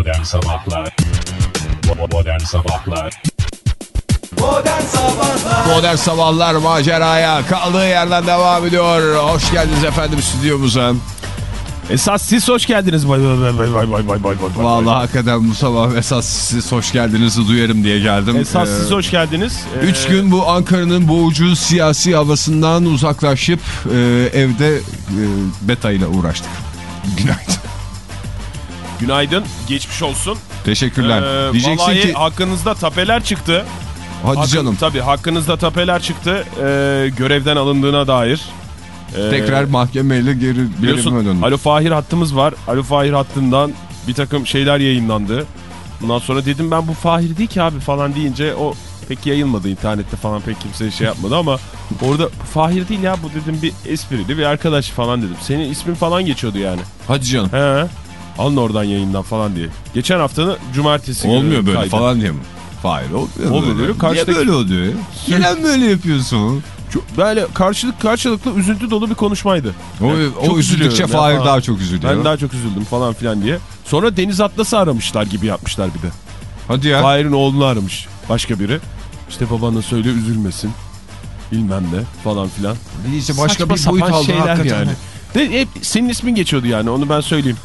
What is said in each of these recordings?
Modern Sabahlar Modern Sabahlar Modern Sabahlar Modern Sabahlar maceraya kaldığı yerden devam ediyor. Hoş geldiniz efendim stüdyomuza. Esas siz hoş geldiniz. Bay bay bay bay bay bay bay bay. Vallahi hakikaten bu sabah esas siz hoş geldinizi duyarım diye geldim. Esas ee, siz hoş geldiniz. Üç ee, gün bu Ankara'nın boğucu siyasi havasından uzaklaşıp e, evde e, betayla uğraştık. Günaydın. Günaydın. Geçmiş olsun. Teşekkürler. Ee, Diyeceksin vallahi ki hakkınızda tapeler çıktı. hadi Hakkın- canım Tabii hakkınızda tapeler çıktı. Ee, görevden alındığına dair. Ee, tekrar mahkemeyle geri biliyorsun döndüm. Alo Fahir hattımız var. Alo Fahir hattından bir takım şeyler yayınlandı. Ondan sonra dedim ben bu Fahir değil ki abi falan deyince o pek yayılmadı internette falan pek kimse şey yapmadı ama orada Fahir değil ya bu dedim bir esprili bir arkadaş falan dedim. Senin ismin falan geçiyordu yani. Hadi canım. He. Alın oradan yayından falan diye. Geçen haftanın cumartesi günü Olmuyor böyle kaydı. falan diye mi? Hayır olmuyor. Olmuyor böyle. karşıdaki- Niye böyle oluyor ya? Neden böyle yapıyorsun? Çok- böyle karşılık karşılıklı üzüntü dolu bir konuşmaydı. O, Yani o üzüldükçe Fahir daha çok üzülüyor. Ben daha çok üzüldüm falan filan diye. Sonra Deniz Atlas'ı aramışlar gibi yapmışlar bir de. Hadi ya. Fahir'in oğlunu aramış başka biri. İşte babana söyle üzülmesin. Bilmem ne falan filan. İşte başka Saçma bir boyut aldı hakikaten. yani. De, hep senin ismin geçiyordu yani onu ben söyleyeyim.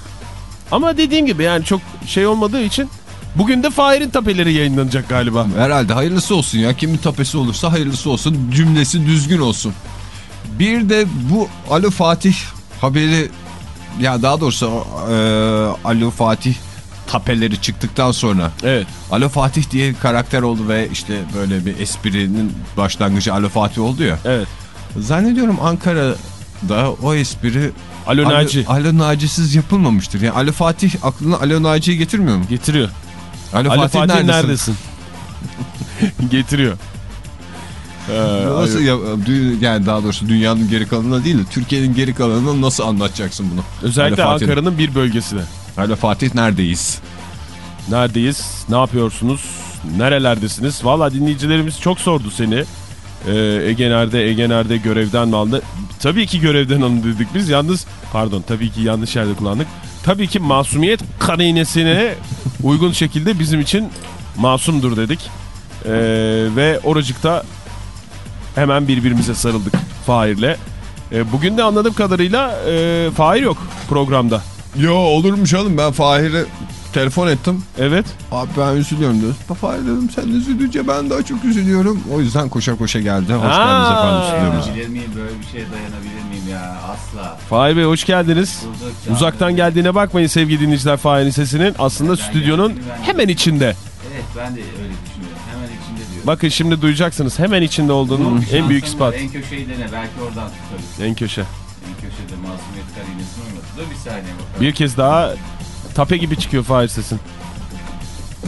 Ama dediğim gibi yani çok şey olmadığı için bugün de Fahir'in tapeleri yayınlanacak galiba. Herhalde hayırlısı olsun ya. Kimin tapesi olursa hayırlısı olsun. Cümlesi düzgün olsun. Bir de bu Alo Fatih haberi ya daha doğrusu e, Alo Fatih tapeleri çıktıktan sonra Evet. Alo Fatih diye karakter oldu ve işte böyle bir esprinin başlangıcı Alo Fatih oldu ya. Evet. Zannediyorum Ankara'da o espri Alo Naci. Alo, Alo Naci'siz yapılmamıştır. Yani Alo Fatih aklına Alo Naci'yi getirmiyor mu? Getiriyor. Alo, Ali Fatih, Fatih, neredesin? neredesin? Getiriyor. Ee, Nasıl ya, yani daha doğrusu dünyanın geri kalanına değil de Türkiye'nin geri kalanına nasıl anlatacaksın bunu? özellikle Alo. Ankara'nın bir bölgesine. Alo Fatih neredeyiz? Neredeyiz? Ne yapıyorsunuz? Nerelerdesiniz? Valla dinleyicilerimiz çok sordu seni. Ee, Ege nerede? Ege nerede? Görevden mi alındı? Tabii ki görevden alındı dedik biz. Yalnız pardon tabii ki yanlış yerde kullandık. Tabii ki masumiyet karinesine uygun şekilde bizim için masumdur dedik. Ee, ve oracıkta hemen birbirimize sarıldık Fahir'le. Ee, bugün de anladığım kadarıyla e, Fahir yok programda. Yo olurmuş oğlum ben Fahir'e telefon ettim. Evet. Abi ben üzülüyorum diyor. Fahir dedim sen üzülünce ben daha çok üzülüyorum. O yüzden koşa koşa geldi. Hoş Aa. geldiniz efendim stüdyomuza. Dayanabilir miyim böyle bir şeye dayanabilir miyim ya asla Fahir Bey hoş geldiniz. Bulduk canım. Uzaktan geldiğine bakmayın sevgili dinleyiciler Fahir'in sesinin. Aslında Ben stüdyonun geldim, ben- hemen içinde. Evet ben de öyle düşünüyorum hemen içinde diyorum Bakın şimdi duyacaksınız hemen içinde olduğunun en büyük var, ispat. En köşeyi dene belki oradan tutarız En köşe. En köşede masumiyet karinesini oynadı Dur bir saniye bakalım Bir kez daha tape gibi çıkıyor Fahir sesin.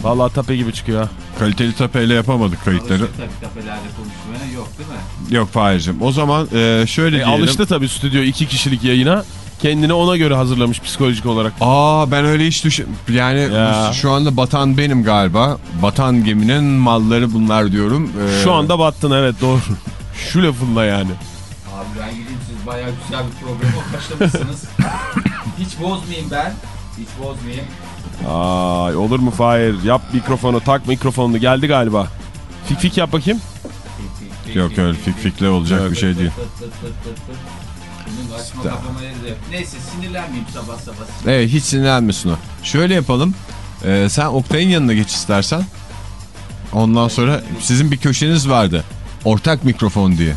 Vallahi tape gibi çıkıyor ha. Kaliteli tapeyle yapamadık kayıtları. Alıştı tabii kafelerde konuşmaya yok değil mi? Yok Fahir'cim. O zaman e, şöyle E, diyelim. alıştı tabii stüdyo iki kişilik yayına. Kendini ona göre hazırlamış psikolojik olarak. Aa ben öyle hiç düşün... Yani Ya. şu anda batan benim galiba. Batan geminin malları bunlar diyorum. Ee, Şu anda battın evet doğru. Şu lafınla yani. Abi ben gideyim siz bayağı güzel bir programa başlamışsınız Hiç bozmayayım ben Hiç bozmayayım Ay olur mu Fahir? Yap mikrofonu tak mikrofonunu geldi galiba. Fik fik yap bakayım. Yok öyle fik fikle olacak bir şey değil. Açma yok. Neyse sinirlenmeyeyim sabah sabah. Evet hiç sinirlenmesin o. Şöyle yapalım. Ee, sen Oktay'ın yanına geç istersen. Ondan sonra sizin bir köşeniz vardı. Ortak mikrofon diye.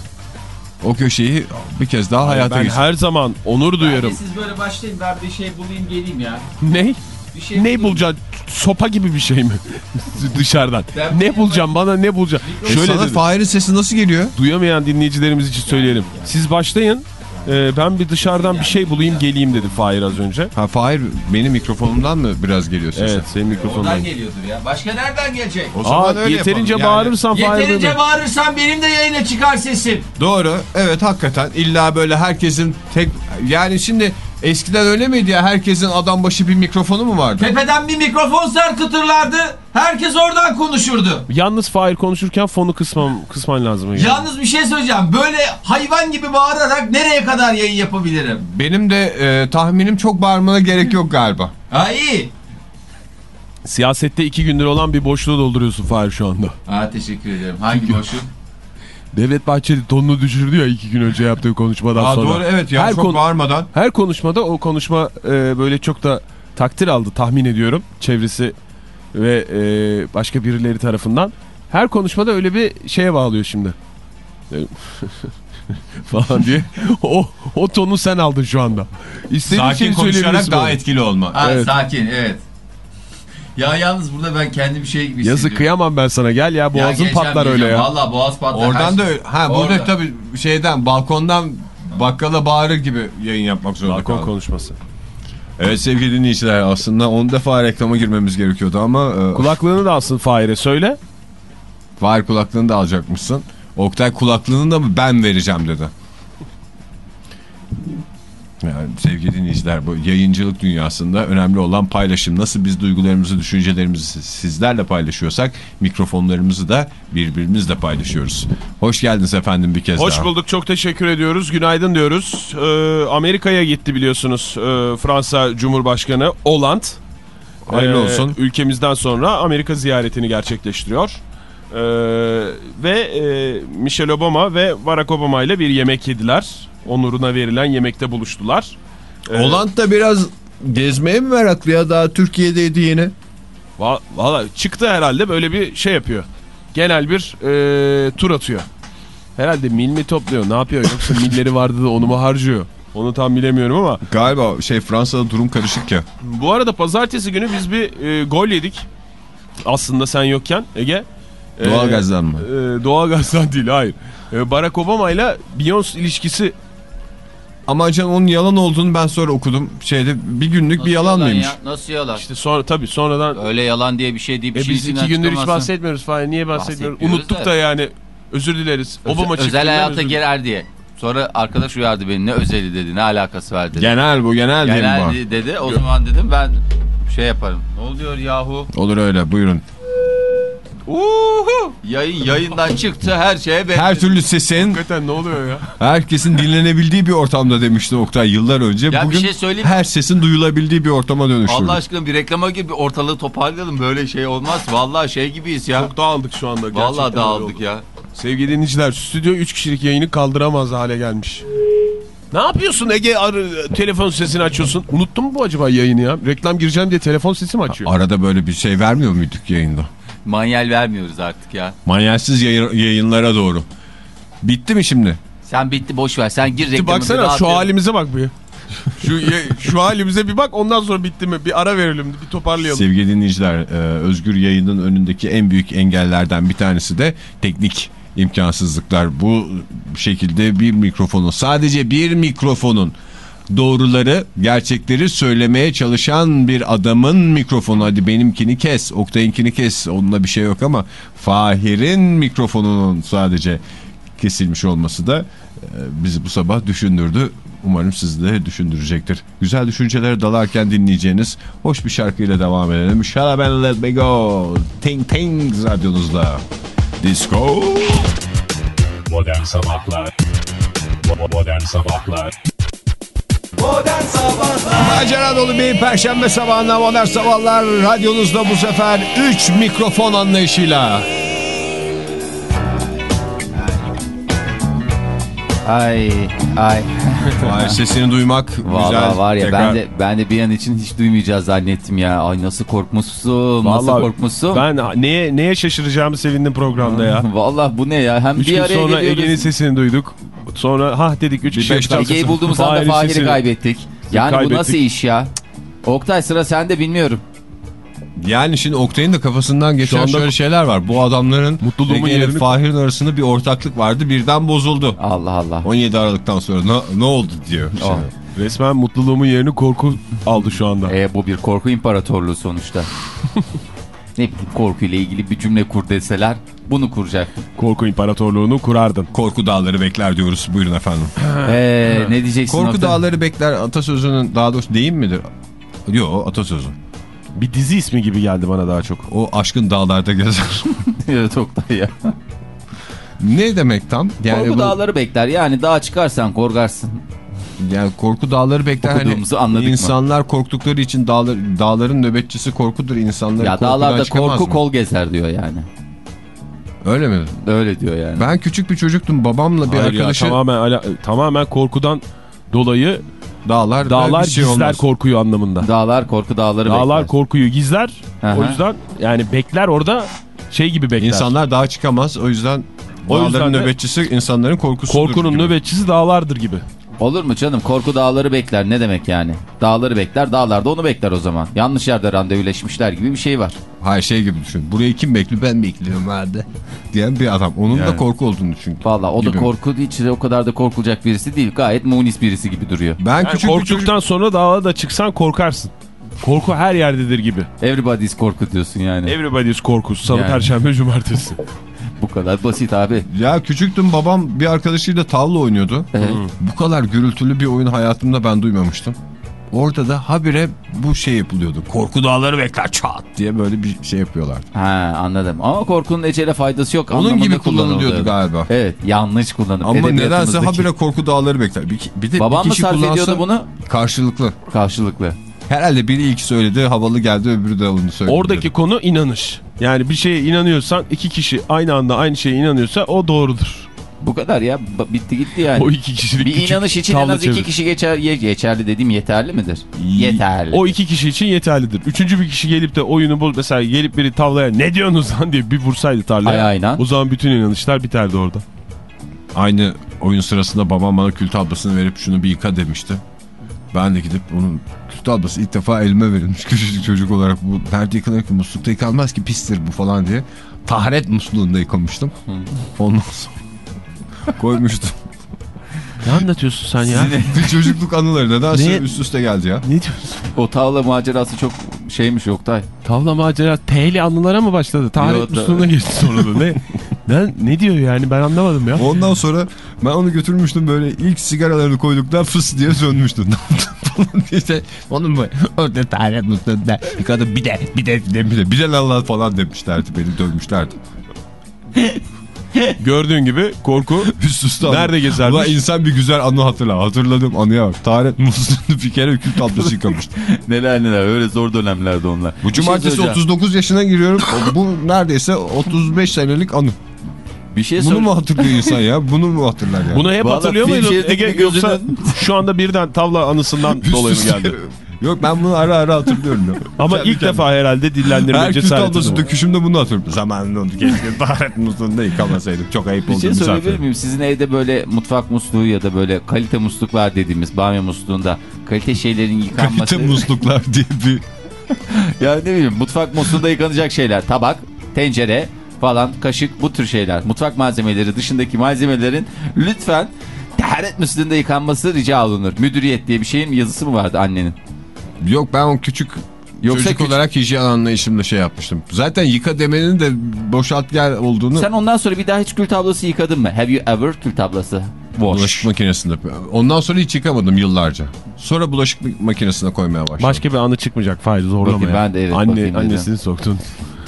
O köşeyi bir kez daha hayata ben geçir. her zaman onur duyarım. Siz böyle başlayın ben bir şey bulayım geleyim ya. Ne? Bir şey Ne bulacaksın? Sopa gibi bir şey mi? Dışarıdan. Ben ne bulacağım bana ne bulacağım? E Şöyle sana. Fahir'in sesi nasıl geliyor? Duyamayan dinleyicilerimiz için söyleyelim. Siz başlayın. Ee, ben bir dışarıdan bir şey bulayım geleyim dedi Fahir az önce. Ha Fahir benim mikrofonumdan mı biraz geliyor sesi? Evet senin mikrofondan. Oradan geliyordur ya. Başka nereden gelecek? O zaman Aa, öyle yeterince yapalım. Yani- bağırırsan Fahir Yeterince dedi. bağırırsan benim de yayına çıkar sesim. Doğru. Evet hakikaten illa böyle herkesin tek yani şimdi eskiden öyle miydi ya herkesin adam başı bir mikrofonu mu vardı? Tepeden bir mikrofon sarkıtırlardı. Herkes oradan konuşurdu. Yalnız Fahir konuşurken fonu kısmam, kısman lazım. Yani. Yalnız bir şey söyleyeceğim. Böyle hayvan gibi bağırarak nereye kadar yayın yapabilirim? Benim de e, tahminim çok bağırmana gerek yok galiba. Ha iyi. Siyasette iki gündür olan bir boşluğu dolduruyorsun Fahir şu anda. Ha teşekkür ederim. Hangi boşluk? Devlet Bahçeli tonunu düşürdü ya iki gün önce yaptığı konuşmadan Aa, sonra. doğru evet ya Her çok konu- bağırmadan. Her konuşmada o konuşma e, böyle çok da takdir aldı tahmin ediyorum. Çevresi ve e, başka birileri tarafından. Her konuşmada öyle bir şeye bağlıyor şimdi. E, falan diye. O, o tonu sen aldın şu anda. İstediğin Sakin şeyi konuşarak daha etkili olma. Ha, Evet. Sakin evet. Ya yalnız burada ben kendi bir şey gibi Yazık kıyamam ben sana gel ya boğazın Ya patlar öyle ya. Valla boğaz patlar. Oradan da öyle. Ha burada Orada. tabii şeyden balkondan bakkala bağırır gibi yayın yapmak zorunda Balkon kaldım. konuşması. Evet sevgili dinleyiciler aslında 10 defa reklama girmemiz gerekiyordu ama e, Kulaklığını da alsın Fahir'e söyle. Fahir kulaklığını da alacakmışsın. Oktay kulaklığını da mı ben vereceğim dedi. Yani sevgili dinleyiciler bu yayıncılık dünyasında önemli olan paylaşım. Nasıl biz duygularımızı, düşüncelerimizi sizlerle paylaşıyorsak mikrofonlarımızı da birbirimizle paylaşıyoruz. Hoş geldiniz efendim bir kez Hoş daha. bulduk çok teşekkür ediyoruz. Günaydın diyoruz. Ee, Amerika'ya gitti biliyorsunuz ee, Fransa Cumhurbaşkanı Hollande. Hayırlı Ee, olsun. Ülkemizden sonra Amerika ziyaretini gerçekleştiriyor. Ee, ve e, Michelle Obama ve Barack Obama ile bir yemek yediler. Onuruna verilen yemekte buluştular. Ee, da biraz gezmeye mi meraklı ya daha Türkiye'deydi yine. Va Valla çıktı herhalde böyle bir şey yapıyor. Genel bir e, tur atıyor. Herhalde mil mi topluyor ne yapıyor yoksa milleri vardı da onu mu harcıyor? Onu tam bilemiyorum ama. Galiba şey Fransa'da durum karışık ya. Bu arada pazartesi günü biz bir e, gol yedik. Aslında sen yokken Ege. E, Doğalgazdan mı? E, doğalgazdan değil hayır. E, Barack Obama ile Beyoncé ilişkisi Ama canım onun yalan olduğunu ben sonra okudum. Şeyde bir günlük Nasıl bir yalan mıymış? Ya? Nasıl yalan? işte sonra tabii sonradan Öyle yalan diye bir şey değil. Bir e, şey biz iki gündür hiç bahsetmiyoruz falan. Niye bahsetmiyoruz? Unuttuk da. da yani. Özür dileriz. Obama Özel, hayata girer diye. Sonra arkadaş uyardı beni ne özeli dedi ne alakası var dedi. Genel bu genel, Genel dedi o zaman dedim ben şey yaparım. Ne oluyor yahu? bu? Olur öyle buyurun. Uhu. Yayın yayından çıktı her şeye ben. Her türlü sesin Hakikaten ne oluyor ya? herkesin dinlenebildiği bir ortamda demişti Oktay yıllar önce. Ya bir Bugün şey söyleyeyim mi? her sesin duyulabildiği bir ortama dönüştürdü. Allah aşkına bir reklama gir bir ortalığı toparlayalım böyle şey olmaz. Vallahi şey gibiyiz ya. Çok dağıldık şu anda. Gerçekten Vallahi dağıldık ya. Sevgili dinleyiciler stüdyo 3 kişilik yayını kaldıramaz hale gelmiş. Ne yapıyorsun Ege arı, telefon sesini açıyorsun? Unuttun mu bu acaba yayını ya? Reklam gireceğim diye telefon sesi mi açıyor? Arada böyle bir şey vermiyor muyduk yayında? Manyel vermiyoruz artık ya. Manyelsiz yayın- yayınlara doğru. Bitti mi şimdi? Sen bitti boş ver. Sen gir reklamı. Baksana şu halimize bak bir. Şu, şu halimize bir bak ondan sonra bitti mi? Bir ara verelim bir toparlayalım. Sevgili dinleyiciler, e, özgür yayının önündeki en büyük engellerden bir tanesi de teknik imkansızlıklar. Bu şekilde bir mikrofonun, sadece bir mikrofonun doğruları, gerçekleri söylemeye çalışan bir adamın mikrofonu. Hadi benimkini kes, Oktay'ınkini kes. Onunla bir şey yok ama Fahir'in mikrofonunun sadece kesilmiş olması da e, bizi bu sabah düşündürdü. Umarım sizi de düşündürecektir. Güzel düşüncelere dalarken dinleyeceğiniz hoş bir şarkıyla devam edelim. Up and let me go. Ting ting radyonuzda. Disco. Modern Sabahlar Bo- Modern Sabahlar Macera dolu bir perşembe sabahında modern sabahlar radyonuzda bu sefer 3 mikrofon anlayışıyla. Ay ay. Vay, sesini duymak Vallahi güzel. var ya Tekrar- ben de ben de bir an için hiç duymayacağız zannettim ya. Ay nasıl korkmuşsun. nasıl Vallahi korkmuşsun. Ben neye, neye şaşıracağımı sevindim programda ya. Vallahi bu ne ya? Hem Üç bir gün araya sonra. Ege'nin sesini duyduk. Sonra ha dedik 3 kişi. Ege'yi bulduğumuz anda Fahir'i kaybettik. Yani Kaybettik. bu nasıl iş ya? Oktay sıra sende bilmiyorum. Yani şimdi Oktay'ın da kafasından geçen anda- şöyle şeyler var. Bu adamların Mutluluğumun yerini- Fahir'in arasında bir ortaklık vardı. Birden bozuldu. Allah Allah. 17 Aralık'tan sonra ne, ne oldu diyor. Oh. Resmen mutluluğumun yerini korku aldı şu anda. E, bu bir korku imparatorluğu sonuçta. ne bileyim korkuyla ilgili bir cümle kur deseler bunu kuracak. Korku imparatorluğunu kurardın. Korku dağları bekler diyoruz. Buyurun efendim. Ee, ne diyeceksin Korku Oktay? dağları bekler atasözünün daha doğrusu deyim midir? Yok atasözü. Bir dizi ismi gibi geldi bana daha çok. O aşkın dağlarda gezer. Evet Oktay ya. ne demek tam? Yani korku bu dağları bekler. Yani dağa çıkarsan korkarsın. Yani korku dağları bekler. Hani Okuduğumuzu anladık mı? insanlar korktukları için dağlar, dağların nöbetçisi korkudur. İnsanları Ya dağlarda korku mı? kol gezer diyor yani. Öyle mi? Öyle diyor yani. Ben küçük bir çocuktum. Babamla bir Hayır ya, arkadaşı tamamen, ala- tamamen korkudan dolayı dağlar dağlar bir şey gizler olmaz. korkuyu anlamında. Dağlar korku dağları Dağlar bekler. korkuyu gizler. Aha. O yüzden yani bekler orada şey gibi bekler. İnsanlar dağa çıkamaz. O yüzden O dağların yüzden de- nöbetçisi insanların korkusudur. Korkunun gibi. nöbetçisi dağlardır gibi. Olur mu canım? Korku dağları bekler. Ne demek yani? Dağları bekler. Dağlar da onu bekler o zaman. Yanlış yerde randevuleşmişler gibi bir şey var. Hayır şey gibi düşün. Burayı kim bekliyor? Ben bekliyorum hadi. Diyen bir adam. Onun da Yani. korku olduğunu düşün. Valla o da korku hiç o kadar da korkulacak birisi değil. Gayet munis birisi gibi duruyor. Ben Yani küçük bir çocuk... korktuktan sonra dağa da çıksan korkarsın. Korku her yerdedir gibi. Everybody's korku diyorsun yani. Everybody's korkusu. Salı, Yani. perşembe, cumartesi. Bu kadar basit abi. Ya küçüktüm babam bir arkadaşıyla tavla oynuyordu. Evet. Bu kadar gürültülü bir oyun hayatımda ben duymamıştım. Orada da habire bu şey yapılıyordu. Korku dağları bekler çat diye böyle bir şey yapıyorlardı. Ha anladım. Ama korkunun ecele faydası yok. Onun gibi kullanılıyordu galiba. Evet yanlış kullanım. Ama nedense habire korku dağları bekler. Bir, bir de Babam bir mı kişi sarf kullansa ediyordu bunu? karşılıklı. Karşılıklı. Herhalde biri ilk söyledi havalı geldi öbürü de onu söyledi. Oradaki konu inanış. Yani bir şeye inanıyorsan iki kişi aynı anda aynı şeye inanıyorsa o doğrudur. Bu kadar ya. Bitti gitti yani. O iki kişilik bir inanış için en az iki kişi geçer. Geçerli dediğim yeterli midir? Yeterli. O iki kişi için yeterlidir. Üçüncü bir kişi gelip de oyunu bul mesela gelip biri tavlaya ne diyorsunuz lan diye bir vursaydı tarlaya. Ay aynen. O zaman bütün inanışlar biterdi orada. Aynı oyun sırasında babam bana kül tablasını verip şunu bir yıka demişti. Ben de gidip onun kül tablası ilk defa elime verilmiş küçücük çocuk olarak bu nerede yıkanır ki muslukta yıkanmaz ki pistir bu falan diye. Taharet musluğunda yıkamıştım. Ondan sonra koymuştum. Ne anlatıyorsun sen ya? bir çocukluk anıları nedense Ne? üst üste geldi ya. ne diyorsun? O tavla macerası çok şeymiş Oktay. Tavla macera T'li anılara mı başladı? Taharet da- musluğuna geçti sonra da. Ne? ne, ne diyor yani ben anlamadım ya. Ondan sonra ben onu götürmüştüm böyle ilk sigaralarını koyduktan fıs diye sönmüştü. İşte onun bu orada taharet musluğunda yıkadım bir de bir de bir de bir de bir de lan lan falan demişlerdi beni dövmüşlerdi. Gördüğün gibi korku Üst üste. Nerede gezermiş? Ulan insan bir güzel anı hatırla. Hatırladım anıya bak. Taharet musluğunu bir kere kül tablası yıkamıştı. Neler neler öyle zor dönemlerde onlar. Bu Bir şey cumartesi söyleyeceğim. 39 yaşına giriyorum. Bu neredeyse 35 senelik anı. Bir şey Bunu mu hatırlıyor insan ya? Bunu mu hatırlar ya? Bunu hep Vallahi hatırlıyor film muydun Ege yoksa şu anda birden tavla anısından dolayı mı geldi? Yok ben bunu ara ara hatırlıyorum ya. Ama Kendi ilk kendime. defa herhalde Her dillendirme kül cesareti. tablası döküşümde bunu hatırlıyorum. Zamanında onu keşke taharet musluğunda yıkamasaydık. Çok ayıp Bir oldu. şey misafir. söyleyebilir miyim? Sizin evde böyle mutfak musluğu ya da böyle kalite musluk var dediğimiz banyo musluğunda kalite şeylerin yıkanması. Kalite musluklar diye bir ya ne bileyim mutfak musluğunda yıkanacak şeyler. Tabak, tencere falan, kaşık bu tür şeyler. Mutfak malzemeleri dışındaki malzemelerin lütfen taharet musluğunda yıkanması rica olunur. Müdüriyet diye bir şeyin yazısı mı vardı annenin? Yok ben o küçük Yoksa çocuk küçük- olarak hijyen anlayışımda şey yapmıştım. Zaten yıka demenin de boşalt gel olduğunu Sen ondan sonra bir daha hiç kül tablası yıkadın mı? Have you ever kül tablası? Bulaşık Wash. makinesinde. Ondan sonra hiç yıkamadım yıllarca. Sonra bulaşık makinesine koymaya başladım. Başka bir anı çıkmayacak Fahir zorlama Bakayım, ya. ben de evet, Anne, bakayım dedim. annesini soktun.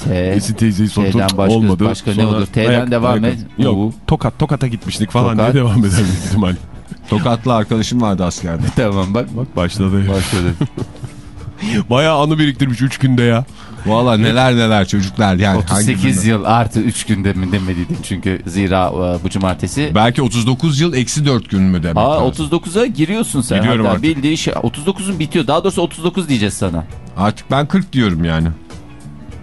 T. Esin teyzeyi soktun. T'den başka- Olmadı. başka ne Sonra olur? T'den devam et. Yok U. tokat tokata gitmiştik falan Tokat. diye devam eder büyük ihtimal. Tokatlı arkadaşım vardı askerde. Tamam bak. Bak başladı. Başladı. Bayağı anı biriktirmiş 3 günde ya. Valla neler neler çocuklar yani. hangi 38 bölüm? yıl artı 3 günde mi demeliydin çünkü zira e, bu cumartesi. Belki 39 yıl eksi 4 gün mü demek Aa lazım. 39'a giriyorsun sen. Giriyorum Hatta artık. bildiğin şey 39'un bitiyor. Daha doğrusu 39 diyeceğiz sana. Artık ben 40 diyorum yani.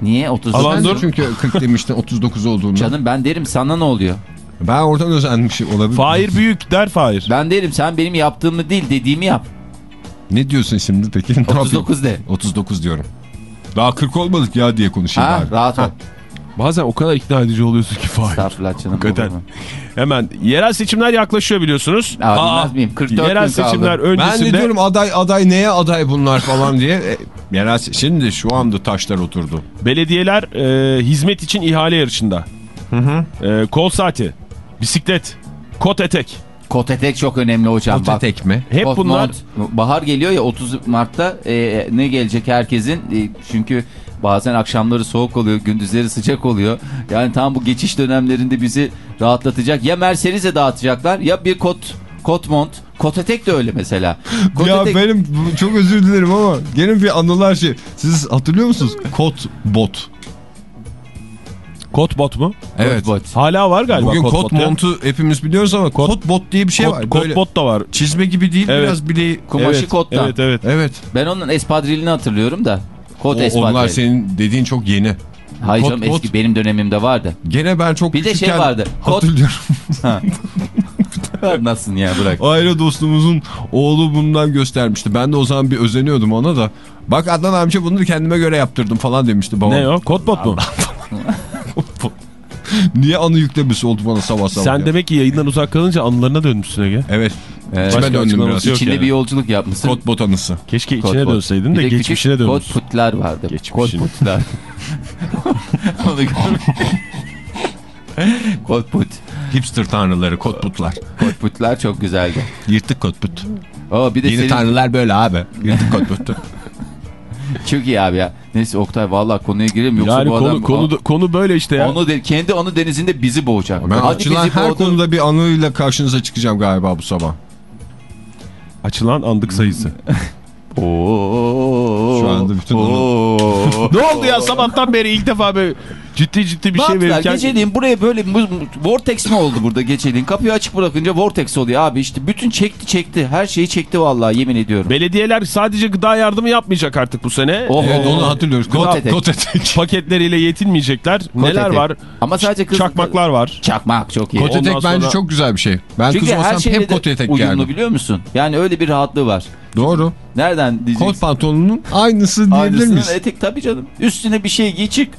Niye 39? Alan çünkü 40 demiştin 39 olduğunu. Canım ben derim sana ne oluyor? Ben oradan özenmiş olabilir. Fahir büyük der Fahir. Ben derim sen benim yaptığımı değil dediğimi yap. Ne diyorsun şimdi peki? Ne yapayım? 39 de. 39 diyorum. Daha 40 olmadık ya diye konuşayım Ha bari. rahat ol. Bazen o kadar ikna edici oluyorsun ki Fahir. Estağfurullah canım. Hakikaten. Hemen yerel seçimler yaklaşıyor biliyorsunuz. Aa, bilmez miyim? 44 yerel gün kaldı. seçimler Ben öncesinde de diyorum aday aday neye aday bunlar falan diye. E, yerel şimdi şu anda taşlar oturdu. belediyeler e, hizmet için ihale yarışında. E, kol saati, bisiklet, kot etek. Kot etek çok önemli hocam. Bak. tek mi? Hep Kot bunlar mont. Bahar geliyor ya 30 Mart'ta e, ne gelecek herkesin E, çünkü bazen akşamları soğuk oluyor gündüzleri sıcak oluyor. Yani tam bu geçiş dönemlerinde bizi rahatlatacak ya Mercedes'e dağıtacaklar ya bir kot kot mont, kot etek de öyle mesela. Kot ya etek- benim çok özür dilerim ama gene bir anılar şey. Siz hatırlıyor musunuz? Kot bot. Kot bot mu? Evet. Kot bot. Hala var galiba Bugün kot, kot bot ya. montu hepimiz biliyoruz ama kot, bot diye bir şey Kot, var. kot Böyle bot da var. çizme gibi değil Evet. biraz bileği. Kumaşı evet, kottan. Evet evet. Evet. Ben onun espadrilini hatırlıyorum da. Kot O, espadril. onlar senin dediğin çok yeni. Hayır kot canım bot. eski benim dönemimde vardı. Gene ben çok Bir de şey vardı, kot- Hatırlıyorum. Nasılsın ya bırak. Aile dostumuzun oğlu bundan göstermişti. Ben de o zaman bir özeniyordum ona da. Bak Adnan amca bunu kendime göre yaptırdım falan demişti babam. Ne o? Kot bot mu? Niye anı yüklemesi oldu bana sabah sabah Sen ya? demek ki yayından uzak kalınca anılarına dönmüşsün Ege. Evet. Evet. İçime döndüm biraz. İçinde yani. bir yolculuk yapmışsın. Kot bot anısı. Keşke Kot içine bot. dönseydin de de geçmişine dönmüşsün. Kot putlar vardı. Geçmişine. Kot putlar. Onu put. Hipster tanrıları kot putlar. Kot putlar çok güzeldi. Yırtık kot put. Oo, bir de Yeni senin... tanrılar böyle abi. Yırtık kot put. Çok iyi abi ya. Neyse Oktay vallahi konuya girelim yoksa Yani bu konu, adam... konu, konu böyle işte ya. Onu de, kendi onu denizinde bizi boğacak. Ben Hadi açılan bizi her boğdu. konuda bir anıyla karşınıza çıkacağım galiba bu sabah. Açılan andık sayısı. Oo, Şu anda bütün Oo. ne oldu ya sabahtan beri ilk defa böyle ciddi ciddi bir şey Baktılar verirken. geceliğin buraya böyle vortex mi oldu burada geceliğin? Kapıyı açık bırakınca vortex oluyor abi işte bütün çekti çekti. Her şeyi çekti vallahi yemin ediyorum. Belediyeler sadece gıda yardımı yapmayacak artık bu sene. Oho. Evet onu hatırlıyoruz. Kot Kot, etek. kot etek. Paketleriyle yetinmeyecekler. Neler etek. var? Ama sadece kız... Çakmaklar var. Çakmak çok iyi. Kot etek Ondan bence sonra- çok güzel bir şey. Ben Çünkü kız her olsam hep kot de etek uyumlu giyerdim. biliyor musun? Yani öyle bir rahatlığı var. Doğru. Nereden diyeceksin? Kot pantolonunun aynısı diyebilir miyiz? etek tabii canım. Üstüne bir şey giy çık.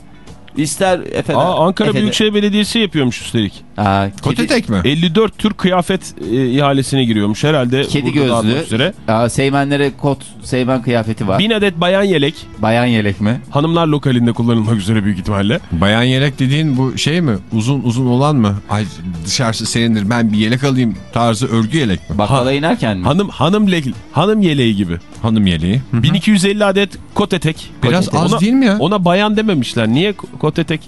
İster efendim. Aa, Ankara efendim- Büyükşehir Belediyesi yapıyormuş üstelik. Aa, Kot kedi- etek mi? 54 tür kıyafet e, ihalesine giriyormuş herhalde. Kedi gözlü. Üzere. Aa, seymenlere kot, seymen kıyafeti var. Bin adet bayan yelek. Bayan yelek mi? Hanımlar lokalinde kullanılmak üzere büyük ihtimalle. Bayan yelek dediğin bu şey mi? Uzun uzun olan mı? Ay dışarısı serindir ben bir yelek alayım tarzı örgü yelek mi? Bakkala inerken mi? Hanım hanım le hanım yeleği gibi. Hanım yeleği. 1250 adet kot etek. Biraz etek. az Ona- değil mi ya? Ona bayan dememişler. Niye ko- kot etek?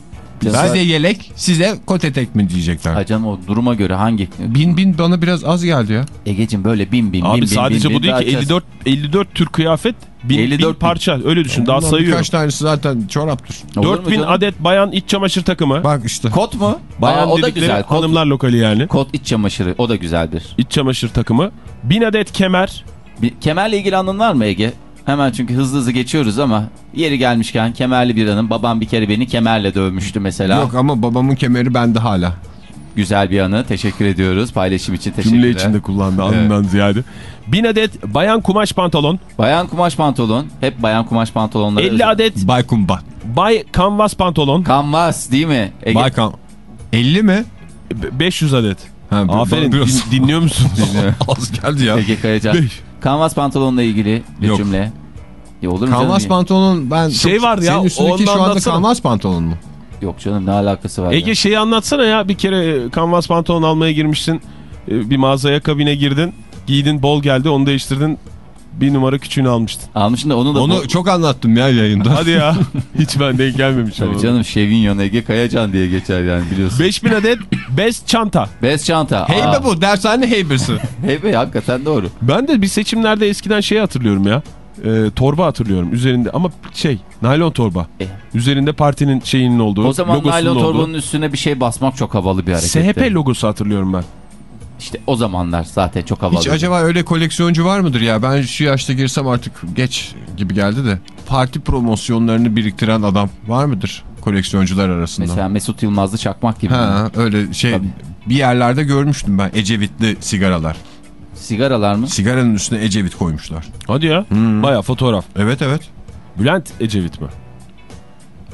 Size yelek size kot etek mi diyecekler. Ay canım o duruma göre hangi? Bin bin bana biraz az geldi ya. Egecim böyle bin bin bin Abi bin sadece bin, bu bin değil ki dağıtacağız. 54 54 tür kıyafet 1000 54 bin. parça öyle düşün daha sayıyorum. Birkaç tanesi zaten çoraptır. Olur mu 4000 canım? adet bayan iç çamaşır takımı. Bak işte. Kot mu? Bayan Aa, o da güzel. Kot, hanımlar lokali yani. kot iç çamaşırı o da güzeldir. İç çamaşır takımı. 1000 adet kemer. Bir, kemerle ilgili anın var mı Ege? Hemen çünkü hızlı hızlı geçiyoruz ama yeri gelmişken kemerli bir anım. Babam bir kere beni kemerle dövmüştü mesela. Yok ama babamın kemeri bende hala. Güzel bir anı. Teşekkür ediyoruz. Paylaşım için teşekkürler. Cümle içinde kullandı anından ziyade. 1000 adet bayan kumaş pantolon. Bayan kumaş pantolon. Hep bayan kumaş pantolonları. 50 adet Baykumba. bay kanvas pantolon. Kanvas değil mi? Ege? Baykan. 50 mi? be- 500 adet. Ha, Aferin biraz din- dinliyor musun? az geldi ya. Ege Kayacan. Beş. Kanvas pantolonla ilgili bir Yok. cümle. Ya olur mu Kanvas pantolon ben Şey çok- var ya, Senin üstündeki şu anda anlatsana. kanvas pantolon mu? Yok canım ne alakası var Ege ya? şeyi anlatsana ya bir kere kanvas pantolon almaya girmişsin. Ee, Bir mağazaya kabine girdin. Giydin bol geldi onu değiştirdin. Bir numara küçüğünü almıştın. Almışsın da onu da... Onu çok anlattım ya yayında. Hadi ya. Hiç ben denk gelmemiş. Tabii canım Şevinyon Ege Kayacan diye geçer yani biliyorsun. 5000 adet bez çanta. Bez çanta. Heybe Aa, bu dershane heybesi. Heybe hakikaten doğru. Ben de bir seçimlerde eskiden şeyi hatırlıyorum ya. Ee, torba hatırlıyorum üzerinde ama şey naylon torba. E. Üzerinde partinin şeyinin olduğu. O zaman naylon olduğu. torbanın üstüne bir şey basmak çok havalı bir hareket. SHP logosu hatırlıyorum ben. İşte o zamanlar zaten çok havalı. Hiç acaba öyle koleksiyoncu var mıdır ya? Ben şu yaşta girsem artık geç gibi geldi de. Parti promosyonlarını biriktiren adam var mıdır koleksiyoncular arasında? Mesela Mesut Yılmazlı çakmak gibi. Ha öyle şey Tabii. bir yerlerde görmüştüm ben Ecevitli sigaralar. Sigaralar mı? Sigaranın üstüne Ecevit koymuşlar. Hadi ya. Hmm. Baya fotoğraf. Evet evet. Bülent Ecevit mi?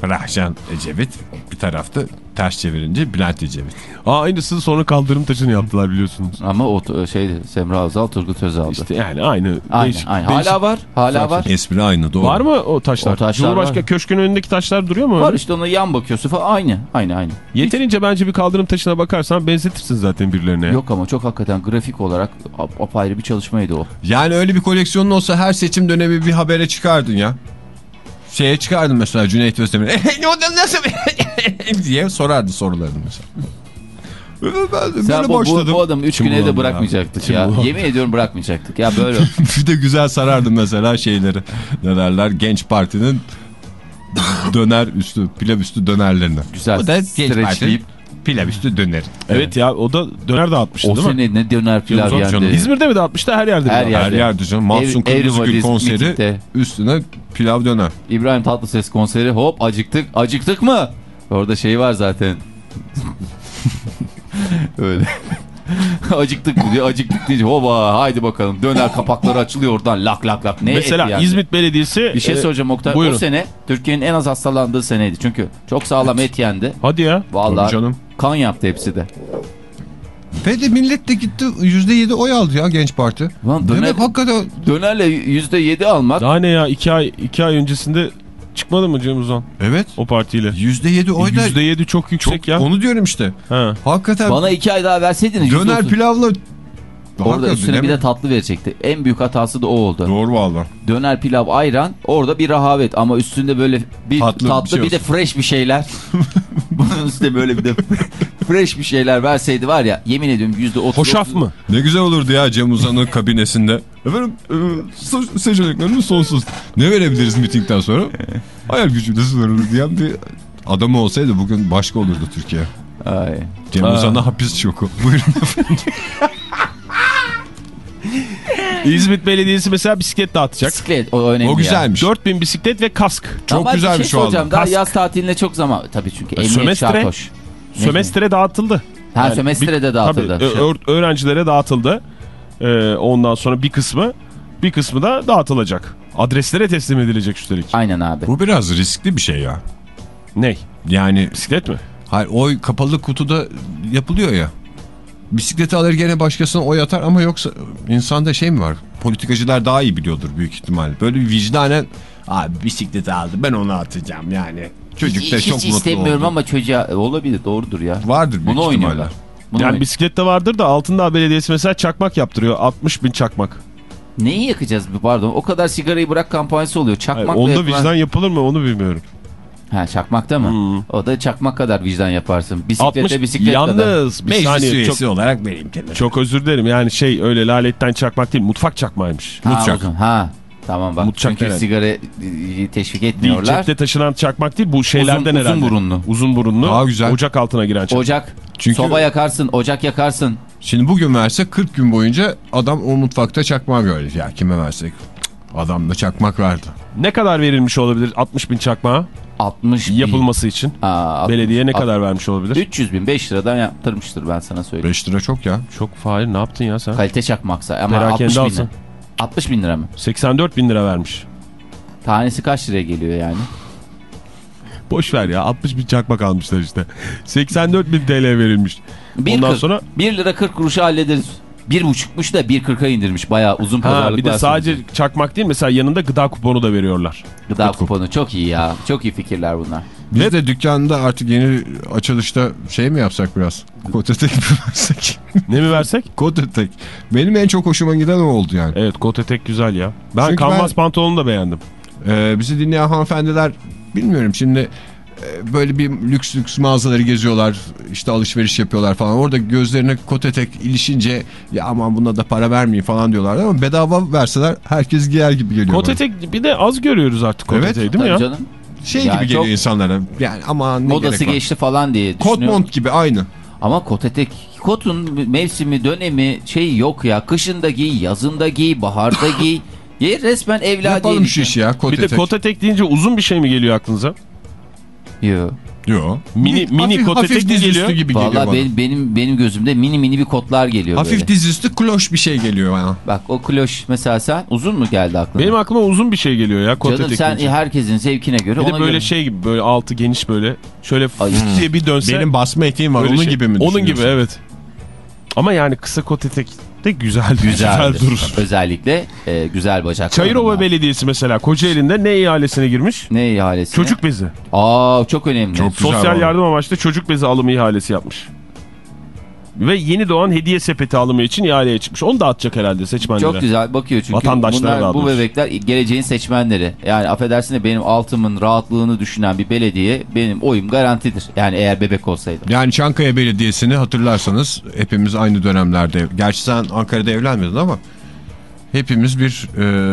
Rahşan Ecevit bir tarafta ters çevirince Bülent Ecevit. Aa aynısını sonra kaldırım taşını yaptılar biliyorsunuz. Ama o şeydi Semra Özal, Turgut Özal'dı. İşte yani aynı. Aynen, değişik, değişik. Hala var. Hala var. Espri aynı doğru. Var mı o taşlar? O taşlar Cumhurbaşkanı var. köşkünün önündeki taşlar duruyor mu? Var öyle? işte ona yan bakıyorsun falan. Aynı. Aynı aynı. Yeterince bence bir kaldırım taşına bakarsan benzetirsin zaten birilerine. Yok ama çok hakikaten grafik olarak ap- apayrı bir çalışmaydı o. Yani öyle bir koleksiyonun olsa her seçim dönemi bir habere çıkardın ya. Şeye çıkardın mesela Cüneyt Özdemir'e. "E, o da nasıl diye sorardı sorularını mesela. Ben Sen bu, bu, bu adamı 3 Kim gün evde ya? bırakmayacaktık ya. bulandı? Yemin ediyorum bırakmayacaktık ya böyle. bir de güzel sarardım mesela şeyleri. Ne derler? Genç Parti'nin döner üstü, pilav üstü dönerlerini. Güzel Bu da Genç streçleyip. Pilav üstü döneri. Evet ya o da döner dağıtmıştı O değil mi? sene ne döner pilav yendi. canım. İzmir'de mi dağıtmıştı her yerde mi Her yerde. Her yerde canım. Mahsun Kırmızıgül konseri Meeting'de. üstüne pilav döner. İbrahim Tatlıses konseri hop acıktık. Acıktık mı? Orada şey var zaten. Öyle. acıktık mı diyor. Acıktık deyince hoba haydi bakalım. Döner kapakları açılıyor oradan lak lak lak. Ne Mesela yani? İzmit Belediyesi... Bir şey e, soracağım Oktay. buyurun. O sene Türkiye'nin en az hastalandığı seneydi. Çünkü çok sağlam et yendi. Hadi ya. Vallahi canım. kan yaptı hepsi de. Ve de millet de gitti %7 oy aldı ya Genç Parti. Lan döner, Demek hakikaten dönerle %7 almak. Daha ne ya iki ay, iki ay öncesinde çıkmadı mı Cem Uzan evet o partiyle? %7 oy da %7 çok yüksek çok, ya. onu diyorum işte. Ha. Hakikaten Bana 2 ay daha verseydiniz. döner %30. Pilavla Orada üstüne bir mi? de tatlı verecekti. En büyük hatası da o oldu. Doğru valla. Döner pilav ayran orada bir rahavet ama üstünde böyle bir Tatlı tatlı, bir şey bir de fresh bir şeyler. Bunun üstüne böyle bir de fresh bir şeyler verseydi var ya yemin ediyorum yüzde otuz. Hoşaf mı? Ne güzel olurdu ya Cem Uzan'ın kabinesinde. Efendim e, seçeneklerimiz sonsuz. Ne verebiliriz mitingden sonra? Hayal gücümde sınırlı diyen bir adam olsaydı bugün başka olurdu Türkiye. Ay. Cem. Uzan'a hapis şoku. Buyurun. İzmit Belediyesi mesela bisiklet dağıtacak. Bisiklet o önemli o ya. güzelmiş. 4000 bisiklet ve kask. Çok Ama güzelmiş bir şey şu anda. Daha Kask. yaz tatiline çok zaman. Tabii çünkü emniyet sömestre. Ne? Sömestre dağıtıldı. Ha Yani sömestre de dağıtıldı. Tabii, ö- öğrencilere dağıtıldı. Ee, ondan sonra bir kısmı bir kısmı da dağıtılacak. Adreslere teslim edilecek üstelik. Aynen abi. Bu biraz riskli bir şey ya. Ney? Yani Bisiklet mi? hayır, oy kapalı kutuda yapılıyor ya. Bisikleti alır gene başkasına oy atar ama yoksa insanda şey mi var? Politikacılar daha iyi biliyordur büyük ihtimal. Böyle bir vicdanen abi bisikleti aldı ben onu atacağım yani. Çocuk da hiç, çok hiç mutlu istemiyorum oldu. ama çocuğa e, olabilir doğrudur ya. Vardır büyük Bunu ihtimalle. oynuyorlar. Bunu Yani oyn- bisiklet de vardır da Altındağ Belediyesi mesela çakmak yaptırıyor. 60 bin çakmak. Neyi yakacağız pardon? O kadar sigarayı bırak kampanyası oluyor. Hayır, Çakmakla onda yapılan- vicdan yapılır mı onu bilmiyorum. Ha çakmakta mı? Hmm. O da çakmak kadar vicdan yaparsın. Bisiklete 60 bisiklet kadar. yalnız bir saniye üyesi çok, olarak vereyim kendime. çok özür dilerim. Yani şey öyle laletten çakmak değil mutfak çakmaymış. Ha, Mutçak. uzun. Ha tamam bak. Mutçak Çünkü evet. sigara e, teşvik Değil etmiyorlar. cepte taşınan çakmak değil bu şeylerden uzun herhalde. burunlu. Uzun burunlu. Daha güzel. Ocak altına giren çakmak. Ocak. Çünkü- Soba yakarsın, ocak yakarsın. Şimdi bugün verse 40 gün boyunca adam o mutfakta çakmağı gördü. Ya kime versek adam da çakmak verdi. Ne kadar verilmiş olabilir 60 bin çakmağa 60 bin. yapılması için? Aa, 60 Belediye ne alt- kadar vermiş olabilir? 300 bin 5 liradan yaptırmıştır ben sana söyleyeyim. 5 lira çok ya. Çok Fahir ne yaptın ya sen? Kalite çakmaksa ama 60 Perakende bin alsın. lira. 60 bin lira mı? 84 bin lira vermiş. Tanesi kaç liraya geliyor yani? Boş ver ya 60 bin çakmak almışlar işte. 84 bin TL verilmiş. Bir Ondan kırk- sonra 1 lira 40 kuruşa hallederiz. Bir buçukmuş da 1.40'a indirmiş. Bayağı uzun ha, pazarlıklar. bir de sadece sürdü. çakmak değil mesela yanında gıda kuponu da veriyorlar. Gıda kuponu çok iyi ya. Çok iyi fikirler bunlar. Biz Evet. de dükkanda artık yeni açılışta şey mi yapsak biraz? Kotetek mi versek? Ne mi versek? Kotetek. Benim en çok hoşuma giden o oldu yani. Evet kot etek güzel ya. Ben Çünkü kanvas ben- pantolonu da beğendim. Ee, bizi dinleyen hanımefendiler bilmiyorum şimdi böyle bir lüks lüks mağazaları geziyorlar işte alışveriş yapıyorlar falan orada gözlerine kot etek ilişince ya aman buna da para vermeyin falan diyorlar ama bedava verseler herkes giyer gibi geliyor Kot bana. bir de az görüyoruz artık kot Evet, değil mi Tabii ya? canım. şey Yani gibi geliyor çok- insanlara yani aman ne Modası geçti falan diye Kot düşünüyorum. mont gibi aynı Ama kot etek, kotun mevsimi, dönemi şey yok ya. Kışında giy, yazında giy, baharda giy. Ye resmen evladiye. yapalım şu işi ya kot Bir de etek. kot etek deyince uzun bir şey mi geliyor aklınıza? Yok. Yo. Mini- mini hafif, kot hafif etek mi geliyor? gibi geliyor Valla bana. benim, benim, benim gözümde mini mini bir kotlar geliyor Hafif böyle. dizüstü kloş bir şey geliyor bana. Bak o kloş mesela sen uzun mu geldi aklına? Benim aklıma uzun bir şey geliyor ya kot Canım sen deyince. herkesin zevkine göre Bir de ona böyle göre. şey gibi böyle altı geniş böyle şöyle Ay. diye bir dönse. Benim basma eteğim var onun şey. gibi mi Onun gibi evet. Ama yani kısa kot etek de güzel, güzel Güzeldir. durur. Özellikle e, güzel bacaklar. Çayırova. Belediyesi mesela Kocaeli'nde ne ihalesine girmiş? Ne ihalesi? Çocuk bezi. Aa çok önemli. Çok Sosyal yardım amaçlı çocuk bezi alımı ihalesi yapmış. Ve yeni doğan hediye sepeti alımı için ihaleye çıkmış. Onu dağıtacak herhalde seçmenlere. Çok güzel bakıyor çünkü bunlar, bu bebekler geleceğin seçmenleri. Yani affedersin de benim altımın rahatlığını düşünen bir belediye benim oyum garantidir. Yani eğer bebek olsaydım. Yani Çankaya Belediyesi'ni hatırlarsanız hepimiz aynı dönemlerde. Gerçi sen Ankara'da evlenmedin ama hepimiz bir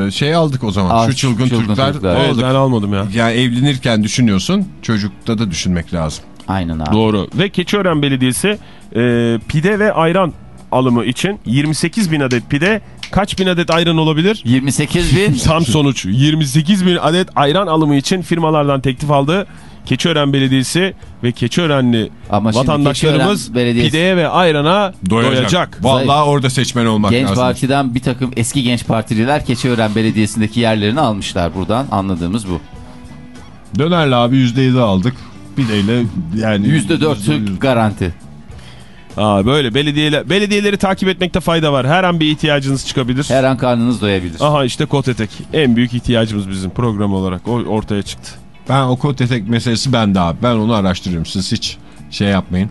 e, şey aldık o zaman. Ah, Şu çılgın, çılgın Türkler, Türkler. Evet, aldık. ben almadım ya. Yani evlenirken düşünüyorsun çocukta da düşünmek lazım. Aynen abi. Doğru. Ve Keçiören Belediyesi e, pide ve ayran alımı için 28 bin adet pide kaç bin adet ayran olabilir? 28 bin. Tam sonuç 28 bin adet ayran alımı için firmalardan teklif aldı. Keçiören Belediyesi ve Keçiörenli Ama vatandaşlarımız Keçiören Belediyesi- pideye ve ayrana Doyacak. doyacak. Vallahi orada seçmen olmak Genç lazım. Parti'den bir takım eski genç partililer Keçiören Belediyesi'ndeki yerlerini almışlar buradan. Anladığımız bu. Dönerli abi %7 aldık. Pideyle yani %4 garanti. Aa, böyle belediyeler, belediyeleri takip etmekte fayda var. Her an bir ihtiyacınız çıkabilir. Her an karnınız doyabilir. Aha işte Kotetek. En büyük ihtiyacımız bizim program olarak. O ortaya çıktı. Ben o kod etek meselesi bende abi. Ben onu araştırıyorum. Siz hiç şey yapmayın.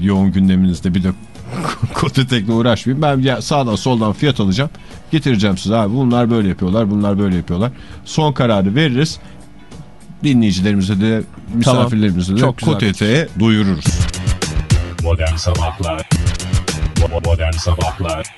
Yoğun gündeminizde bir de kod etekle uğraşmayın. Ben ya sağdan soldan fiyat alacağım. Getireceğim size abi. Bunlar böyle yapıyorlar. Bunlar böyle yapıyorlar. Son kararı veririz. Dinleyicilerimize de misafirlerimize de Çok güzel. kod eteğe duyururuz. Modern Sabahlar Modern Sabahlar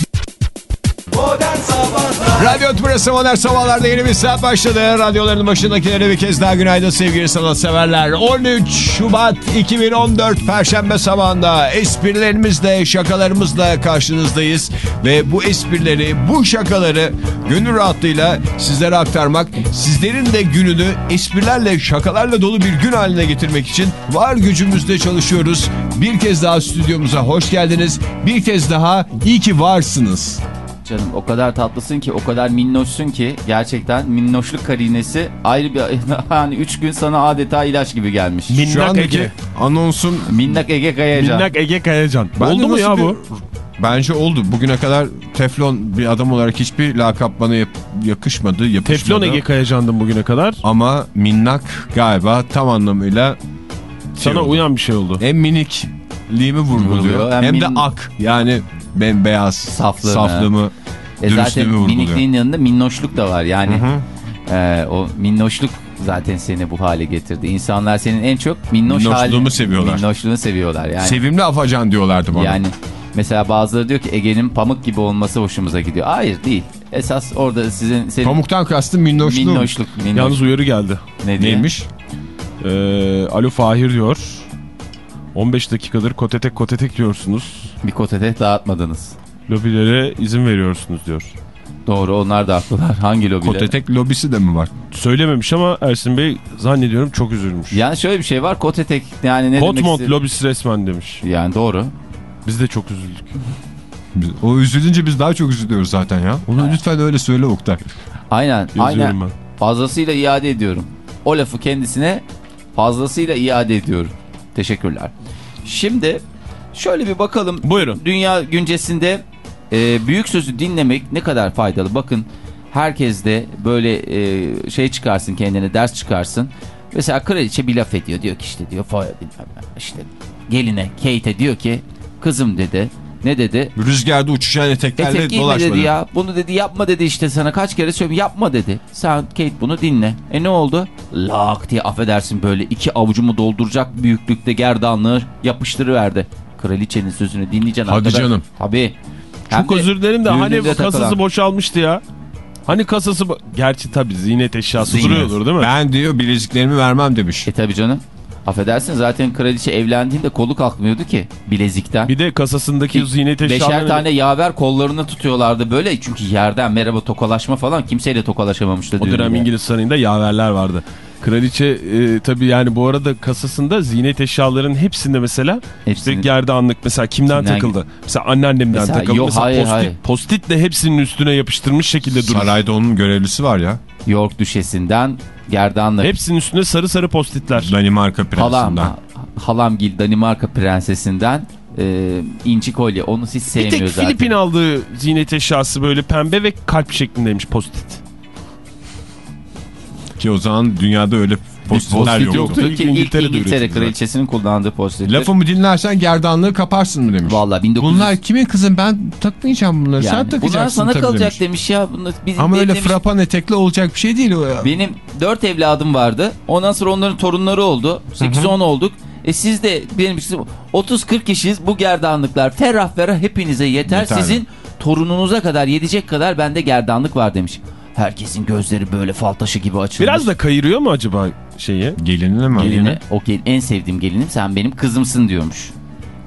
Radyo Tümrüt'ü Modern Sabahlar'da yeni bir saat başladı. Radyoların başındakilere bir kez daha günaydın sevgili sanatseverler. 13 Şubat 2014 Perşembe sabahında esprilerimizle, şakalarımızla karşınızdayız. Ve bu esprileri, bu şakaları gönül rahatlığıyla sizlere aktarmak, sizlerin de gününü esprilerle, şakalarla dolu bir gün haline getirmek için var gücümüzle çalışıyoruz. Bir kez daha stüdyomuza hoş geldiniz. Bir kez daha iyi ki varsınız. Canım o kadar tatlısın ki o kadar minnoşsun ki gerçekten minnoşluk karinesi ayrı bir yani 3 gün sana adeta ilaç gibi gelmiş. Şu Minnak andaki Ege. anonsun Minnak Ege Kayacan. Minnak Ege Kayacan. Ben de Oldu mu ya bir- bu? Bence oldu. Bugüne kadar teflon bir adam olarak hiçbir lakap bana yap- yakışmadı, yapışmadı. Teflon Ege Kayacan'dım bugüne kadar. Ama minnak galiba tam anlamıyla şey Sana oldu. uyan bir şey oldu. hem minikliğimi vurguluyor Vurguluyor, hem, hem de min- ak. Yani bembeyaz Saflığını. saflığımı, E zaten minikliğin yanında minnoşluk da var yani. Hı hı. e, o minnoşluk zaten seni bu hale getirdi. İnsanlar senin en çok minnoş Minnoşluğumu hali- seviyorlar. Minnoşluğunu seviyorlar yani. Sevimli afacan diyorlardı bana. Yani mesela bazıları diyor ki Ege'nin pamuk gibi olması hoşumuza gidiyor. Hayır değil. Esas orada sizin senin Pamuktan kastım minnoşluğu. minnoşluk. minnoş- Yalnız uyarı geldi. ne diye? Neymiş? Ee, Alo Fahir diyor. 15 dakikadır kotetek kotetek diyorsunuz. Bir kotete dağıtmadınız. Lobilere izin veriyorsunuz diyor. Doğru onlar da haklılar. Hangi lobiler? Kotetek lobisi de mi var? Söylememiş ama Ersin Bey zannediyorum çok üzülmüş. Yani şöyle bir şey var. Kotetek yani ne demek Kotmont istedim? lobisi resmen demiş. Yani doğru. Biz de çok üzüldük. O üzülünce biz daha çok üzülüyoruz zaten ya. Onu lütfen öyle söyle Oktay. Aynen. Aynen. ben. Fazlasıyla iade ediyorum. O lafı kendisine fazlasıyla iade ediyorum. Teşekkürler. Şimdi şöyle bir bakalım. Buyurun. Dünya güncesinde e, büyük sözü dinlemek ne kadar faydalı. Bakın herkes de böyle e, şey çıkarsın kendine ders çıkarsın. Mesela kraliçe bir laf ediyor. Diyor ki işte diyor "Fa- bilmem ne, işte geline Kate'e diyor ki kızım dedi. Ne dedi? Rüzgarda uçuşan eteklerle Etek giyme dedi ya. Bunu dedi yapma dedi işte sana kaç kere söylüyorum yapma dedi. Sen Kate bunu dinle. E ne oldu? Lak diye affedersin böyle iki avucumu dolduracak büyüklükte gerdanlığı yapıştırıverdi. Kraliçenin sözünü dinleyeceksin. Hadi canım. Tabii. Çok özür dilerim de hani kasası takılan. boşalmıştı ya. Hani kasası... Gerçi tabii ziynet eşyası Ziynet. duruyordur değil mi? Ben diyor bileziklerimi vermem demiş. E tabii canım. Affedersin zaten kraliçe evlendiğinde kolu kalkmıyordu ki bilezikten. Bir de kasasındaki ziynet Beşer eşyalarını... tane yaver kollarını tutuyorlardı böyle. Çünkü yerden merhaba tokalaşma falan kimseyle tokalaşamamıştı. O dönem düğünde. İngiliz sarayında yaverler vardı. Kraliçe e, tabii yani bu arada kasasında ziynet eşyaların hepsinde mesela işte Hepsinin- gerdanlık mesela kimden Kimden- takıldı? Mesela anneannemden Mesela takıldı. yok, mesela hayır, postit, hayır. postitle hepsinin üstüne yapıştırmış şekilde durur. Sarayda onun görevlisi var ya. York düşesinden gerdanlık. Hepsinin üstüne sarı sarı postitler. Danimarka Halam, prensinden. Halamgil Danimarka prensesinden e, inci kolye. Onu hiç Bir sevmiyor tek zaten. Filipin aldığı ziynet eşyası böyle pembe ve kalp şeklindeymiş postit. Ki o zaman dünyada öyle Postitler Post-it yoktu. yoktu. İlk ilk İngiltere üretildi. kraliçesinin kullandığı postitler. Lafımı dinlersen gerdanlığı kaparsın mı demiş. Valla 1900... Bunlar kimin kızım ben takmayacağım bunları sen yani, bunlar takacaksın sana tabii kalacak demiş. demiş ya. Bunu, bizim Ama öyle demiş- frapan etekli olacak bir şey değil o ya. Benim 4 evladım vardı. Ondan sonra onların torunları oldu. 8-10 olduk. E siz de benim 30-40 kişiyiz. Bu gerdanlıklar ferah ferah hepinize yeter. Yeterli. Sizin torununuza kadar yedecek kadar bende gerdanlık var demiş. Herkesin gözleri böyle fal taşı gibi açılmış. Biraz da kayırıyor mu acaba şeyi? Gelinine mi? Geline, o gel, en sevdiğim gelinim sen benim kızımsın diyormuş.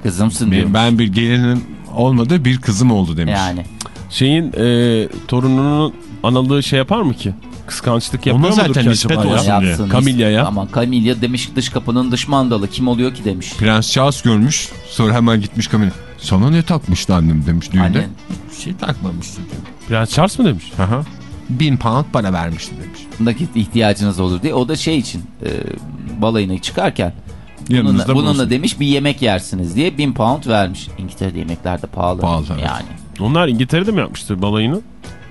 Kızımsın diyormuş. ben bir gelinim olmadı bir kızım oldu demiş. Yani. Şeyin e, torununun analığı şey yapar mı ki? Kıskançlık yapıyor Ona zaten ki nispet acaba ya? olsun. diye. Camilla'ya. Ama Camilla demiş dış kapının dış mandalı kim oluyor ki demiş. Prens Charles görmüş sonra hemen gitmiş kamine. Sana ne takmıştı annem demiş düğünde. Annen. Bir şey takmamıştı diyor. Prens Charles mı demiş? Aha. Bin pound para vermişti demiş. nakit ihtiyacınız olur diye. O da şey için e, balayına çıkarken Yanınızda bununla, bununla demiş bir yemek yersiniz diye bin pound vermiş. İngiltere'de yemekler de pahalı. Pahalı, evet. Yani Onlar İngiltere'de mi yapmıştı balayını?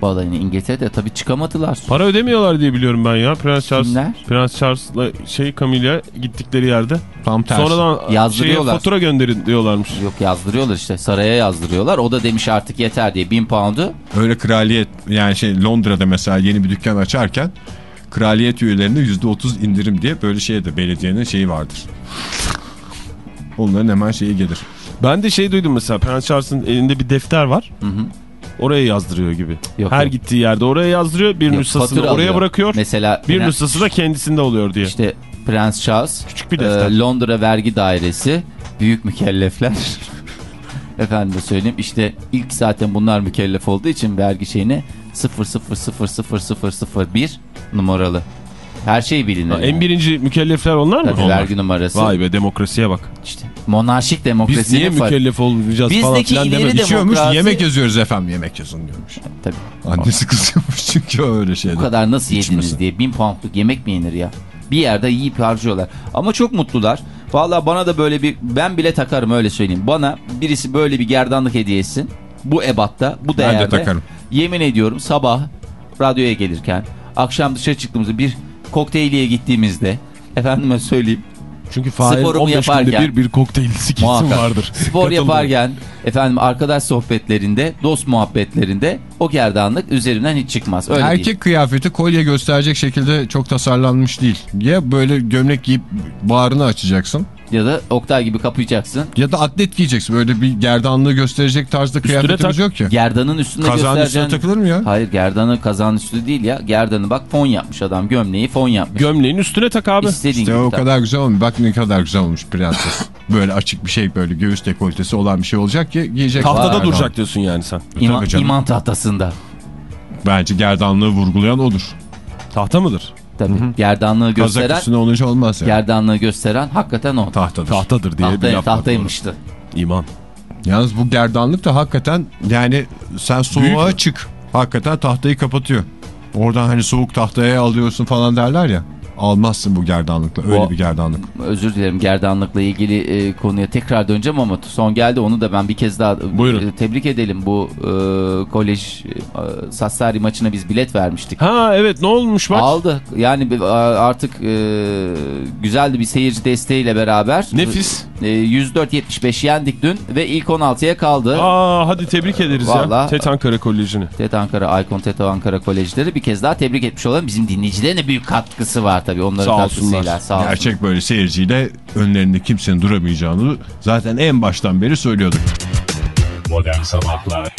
balayına İngiltere'de tabii çıkamadılar. Para ödemiyorlar diye biliyorum ben ya. Prens Charles, Kimler? Prens Charles'la şey Camilla gittikleri yerde. Tam tersi. Sonradan şeye Yazdırıyorlar. fatura gönderin diyorlarmış. Yok yazdırıyorlar işte saraya yazdırıyorlar. O da demiş artık yeter diye bin pound'u Öyle kraliyet yani şey Londra'da mesela yeni bir dükkan açarken kraliyet üyelerinde %30 indirim diye böyle şeye de belediyenin şeyi vardır. Onların hemen şeyi gelir. Ben de şey duydum mesela Prens Charles'ın elinde bir defter var. Hı hı. Oraya yazdırıyor gibi. Yok, Her yok. gittiği yerde oraya yazdırıyor. Bir Yok, nüshasını oraya alıyor. bırakıyor. Mesela bir Prens- nüshası da kendisinde oluyor diye. işte Prens Charles Küçük bir defter. e, Londra Vergi Dairesi büyük mükellefler efendim söyleyeyim işte ilk zaten bunlar mükellef olduğu için vergi şeyine 000001 numaralı her şey bilinir. Ha, en birinci mükellefler onlar mı? Tabii Onlar. vergi numarası. Vay be demokrasiye bak. İşte monarşik Biz demokrasinin niye farkı. mükellef olmayacağız falan Bizdeki filan ileri demedik. de- İçiyormuş Demokrasi- yemek yazıyoruz efendim yemek yazın diyormuş. Tabii. Annesi kızıyormuş çünkü öyle şeyde. Bu kadar nasıl yediniz İçmesin. diye bin poundluk yemek mi yenir ya? Bir yerde yiyip harcıyorlar. Ama çok mutlular. Vallahi bana da böyle bir ben bile takarım öyle söyleyeyim. Bana birisi böyle bir gerdanlık hediye etsin. Bu ebatta, bu Ben değerde. de takarım. Yemin ediyorum sabah radyoya gelirken, akşam dışarı çıktığımızda bir kokteyliye gittiğimizde efendime söyleyeyim Çünkü Fahir'in Sporumu 15 günde yaparken- bir bir kokteylisi kesin muhakkak vardır. spor yaparken efendim arkadaş sohbetlerinde, dost muhabbetlerinde o gerdanlık üzerinden hiç çıkmaz. Öyle Erkek değil. kıyafeti kolye gösterecek şekilde çok tasarlanmış değil. Ya böyle gömlek giyip bağrını açacaksın Ya da Oktay gibi kapayacaksın. ya da atlet giyeceksin. Böyle bir gerdanlığı gösterecek tarzda kıyafetimiz tak. yok ki. Gerdanın üstünde Kazağın üstüne göstereceğin... takılır mı ya? Hayır gerdanı kazağın üstü değil ya. Gerdanı bak fon yapmış adam. Gömleği fon yapmış. Gömleğin üstüne tak abi. İstediğin İşte gibi. o tak. kadar güzel olmuş. Bak ne kadar güzel olmuş prenses. böyle açık bir şey böyle göğüs dekoltesi olan bir şey olacak ki giyecek. Tahtada Vay, duracak diyorsun yani sen. İman, Tabii canım. iman tahtasında. Bence gerdanlığı vurgulayan odur. Tahta mıdır? Tabii. Gerdanlığı Kazak gösteren, üstüne olunca olmaz yani. gerdanlığı gösteren hakikaten o. Tahtadır. Tahtadır diye bir Tahta, laf var. tahtaymıştı. İman. Yalnız bu gerdanlık da hakikaten yani sen soğuğa çık. Hakikaten tahtayı kapatıyor. Oradan hani soğuk tahtaya alıyorsun falan derler ya. Almazsın bu gerdanlıkla. Öyle O- bir gerdanlık. Özür dilerim gerdanlıkla ilgili e, konuya tekrar döneceğim ama son geldi onu da ben bir kez daha e, Buyurun. tebrik edelim. Bu e, kolej e, Sassari maçına biz bilet vermiştik. Ha evet ne olmuş bak. Aldı. Yani bir- artık e, güzeldi bir seyirci desteğiyle beraber. Nefis. E, 104-75 yendik dün ve ilk 16'ya kaldı. Aa hadi tebrik ederiz ya. Vallahi- TET Ankara Koleji'ni. TET Ankara, Icon TET Ankara Kolejleri bir kez daha tebrik etmiş olalım. Bizim dinleyicilerin de büyük katkısı var tabii onların Sağ olsunlar. Sağ olsun. Gerçek böyle seyirciyle önlerinde kimsenin duramayacağını zaten en baştan beri söylüyorduk. Modern Sabahlar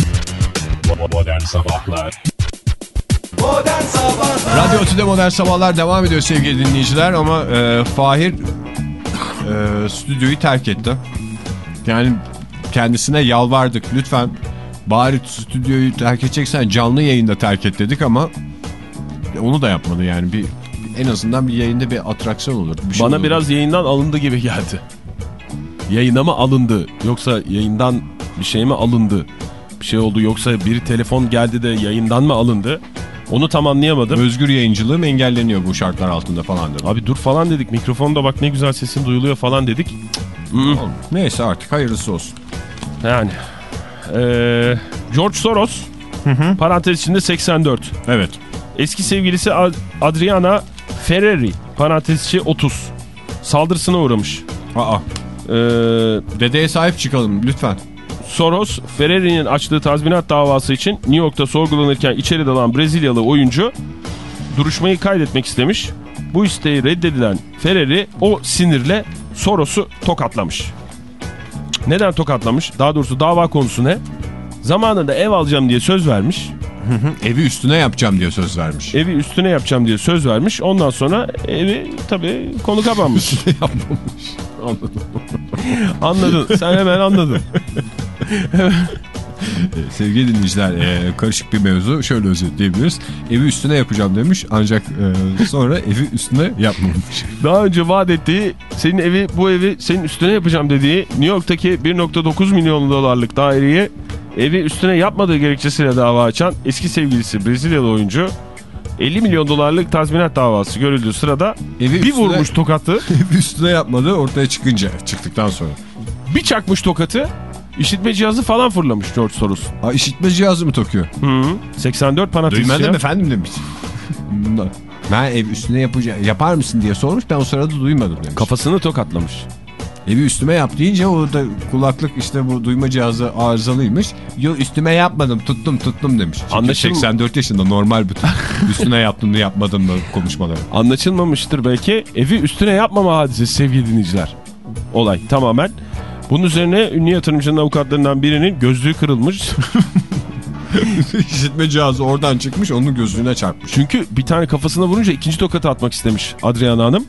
Bo- Modern Sabahlar Radyo Otü'de Modern Sabahlar devam ediyor sevgili dinleyiciler ama e, Fahir e, stüdyoyu terk etti. Yani kendisine yalvardık lütfen bari stüdyoyu terk edeceksen canlı yayında terk et dedik ama onu da yapmadı yani bir en azından bir yayında bir atraksiyon olur. Bir şey Bana olur. biraz yayından alındı gibi geldi. Yayına mı alındı yoksa yayından bir şey mi alındı? Bir şey oldu yoksa bir telefon geldi de yayından mı alındı? Onu tam anlayamadım. özgür yayıncılığım engelleniyor bu şartlar altında falan dedi. Abi dur falan dedik mikrofonda bak ne güzel sesin duyuluyor falan dedik. Hmm. Neyse artık hayırlısı olsun. Yani ee, George Soros parantez içinde 84. Evet. Eski sevgilisi Ad- Adriana Ferreri parantez içi 30 saldırısına uğramış. Aa, Ee, dedeye sahip çıkalım lütfen. Soros, Ferreri'nin açtığı tazminat davası için New York'ta sorgulanırken içeri dalan Brezilyalı oyuncu duruşmayı kaydetmek istemiş. Bu isteği reddedilen Ferreri o sinirle Soros'u tokatlamış. Neden tokatlamış? Daha doğrusu dava konusu ne? Zamanında ev alacağım diye söz vermiş. Evi üstüne yapacağım diye söz vermiş. Evi üstüne yapacağım diye söz vermiş. Ondan sonra evi tabii konu kapanmış. Yapmamış. Anladım. Anladın. Sen hemen anladın. Ee, Sevgili dinleyiciler e, karışık bir mevzu şöyle özetleyebiliriz. Evi üstüne yapacağım demiş ancak e, sonra evi üstüne yapmamış. Daha önce vaat ettiği senin evi bu evi senin üstüne yapacağım dediği New York'taki 1.9 milyon dolarlık daireyi evi üstüne yapmadığı gerekçesiyle dava açan eski sevgilisi Brezilyalı oyuncu 50 milyon dolarlık tazminat davası görüldüğü sırada Evi bir üstüne- vurmuş tokatı Evi üstüne yapmadı ortaya çıkınca çıktıktan sonra. bir çakmış tokatı işitme cihazı falan fırlamış George Soros. Ha, işitme cihazı mı takıyor? Hı -hı. 84 panatizya. Duymadım efendim demiş. Ben ev üstüne yapacağım, yapar mısın diye sormuş ben o sırada duymadım demiş. Kafasını tokatlamış. Evi üstüme yap deyince o da kulaklık işte bu duyma cihazı arızalıymış. Yo üstüme yapmadım tuttum tuttum demiş. Çünkü Anlaşıl- 84 yaşında normal bütün üstüne yaptım da yapmadım da konuşmaları. Anlaşılmamıştır belki. Evi üstüne yapmama hadisesi sevgili dinleyiciler. Olay tamamen. Bunun üzerine ünlü yatırımcının avukatlarından birinin gözlüğü kırılmış. İşitme cihazı oradan çıkmış onun gözlüğüne çarpmış. Çünkü bir tane kafasına vurunca ikinci tokatı atmak istemiş Adriana Hanım.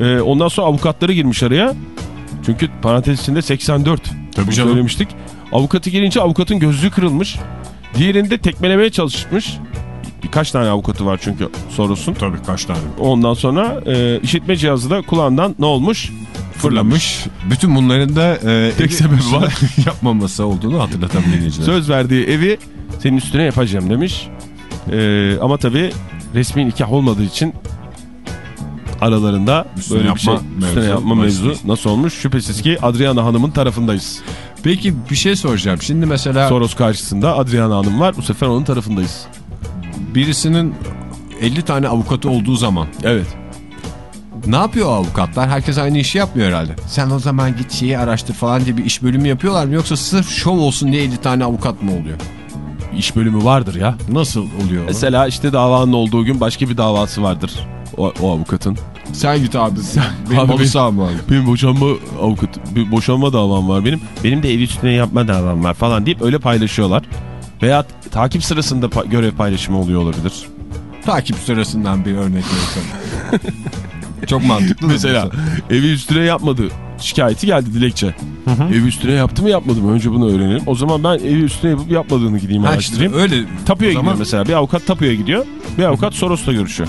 Ee, ondan sonra avukatları girmiş araya. Çünkü parantez içinde 84. Tabii canım. Söylemiştik. Avukatı gelince avukatın gözlüğü kırılmış. Diğerini de tekmelemeye çalışmış. Birkaç tane avukatı var çünkü Soros'un. Tabii kaç tane. Ondan sonra e, işitme cihazı da kulağından ne olmuş? Fırlamış. Bütün bunların da e, Tek sebebi var. yapmaması olduğunu dinleyiciler. Söz verdiği evi senin üstüne yapacağım demiş. Ee, ama tabii resmi nikah olmadığı için aralarında Üstüne böyle bir şey yapma üstüne yapma mevzu başlıyor. nasıl olmuş? Şüphesiz ki Adriana Hanım'ın tarafındayız. Peki bir şey soracağım. Şimdi mesela Soros karşısında Adriana Hanım var. Bu sefer onun tarafındayız. birisinin 50 tane avukatı olduğu zaman Evet. ne yapıyor avukatlar? Herkes aynı işi yapmıyor herhalde. Sen o zaman git şeyi araştır falan diye bir iş bölümü yapıyorlar mı? Yoksa sırf şov olsun diye 50 tane avukat mı oluyor? İş bölümü vardır ya. Nasıl oluyor? Mesela işte davanın olduğu gün başka bir davası vardır. O, o avukatın. Sen git abi. Benim Abi halı ben- saham var. Benim boşanma avukat, bir boşanma davam var benim. Benim de ev üstüne yapma davam var falan deyip öyle paylaşıyorlar. Veya takip sırasında pa- görev paylaşımı oluyor olabilir. Takip sırasından bir örnek verirsen. Çok mantıklı. Mesela bu. evi üstüne yapmadı. Şikayeti geldi dilekçe. Evi üstüne yaptı mı yapmadı mı? Önce bunu öğrenelim. O zaman ben evi üstüne yapıp yapmadığını gideyim Ha araştırayım. işte öyle. Tapuya zaman- gidiyor mesela. Bir avukat tapuya gidiyor. Bir avukat Soros'la görüşüyor.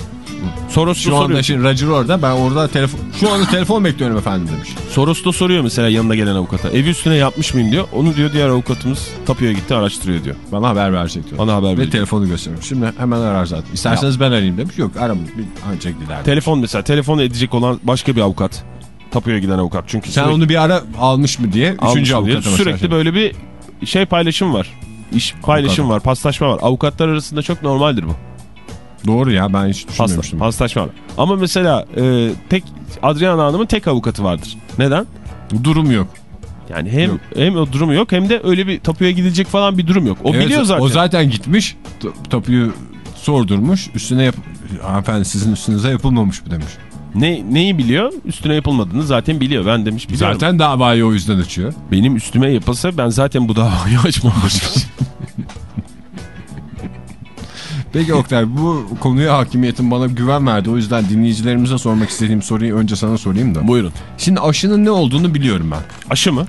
Soros da Şu anda soruyor. şimdi Roger orada ben orada telefon şu anda telefon bekliyorum efendim demiş. Soros da soruyor mesela yanına gelen avukata. Evi üstüne yapmış mıyım diyor. Onu diyor diğer avukatımız tapuya gitti araştırıyor diyor. Bana haber verecek diyor. Bana haber Ve veriyor. telefonu gösteriyorum. Şimdi hemen arar zaten. İsterseniz ben arayayım demiş. Yok. Bir ancak gider. Telefon mesela telefon edecek olan başka bir avukat. Tapuya giden avukat. Çünkü Sen sürekli, onu bir ara almış mı diye. almış Üçüncü diye avukata Sürekli böyle bir şey paylaşım var. İş paylaşım var, paslaşma var. Avukatlar arasında çok normaldir bu. Doğru ya ben hiç düşünmemiştim. var. Ama mesela e, tek Adriana Hanım'ın tek avukatı vardır. Neden? Durum yok. Yani hem Yok. hem o durumu yok hem de öyle bir tapuya gidilecek falan bir durum yok. O Evet, biliyor zaten. O zaten gitmiş. Tapuyu sordurmuş. Üstüne yap... Hanımefendi sizin üstünüze yapılmamış mı demiş. Ne, neyi biliyor? Üstüne yapılmadığını zaten biliyor. Ben demiş biliyorum. Zaten davayı o yüzden açıyor. Benim üstüme yapılsa ben zaten bu davayı açmamıştım. Peki Oktay bu konuya hakimiyetin bana güven verdi. O yüzden dinleyicilerimize sormak istediğim soruyu önce sana sorayım da. Buyurun. Şimdi aşının ne olduğunu biliyorum ben. Aşı mı?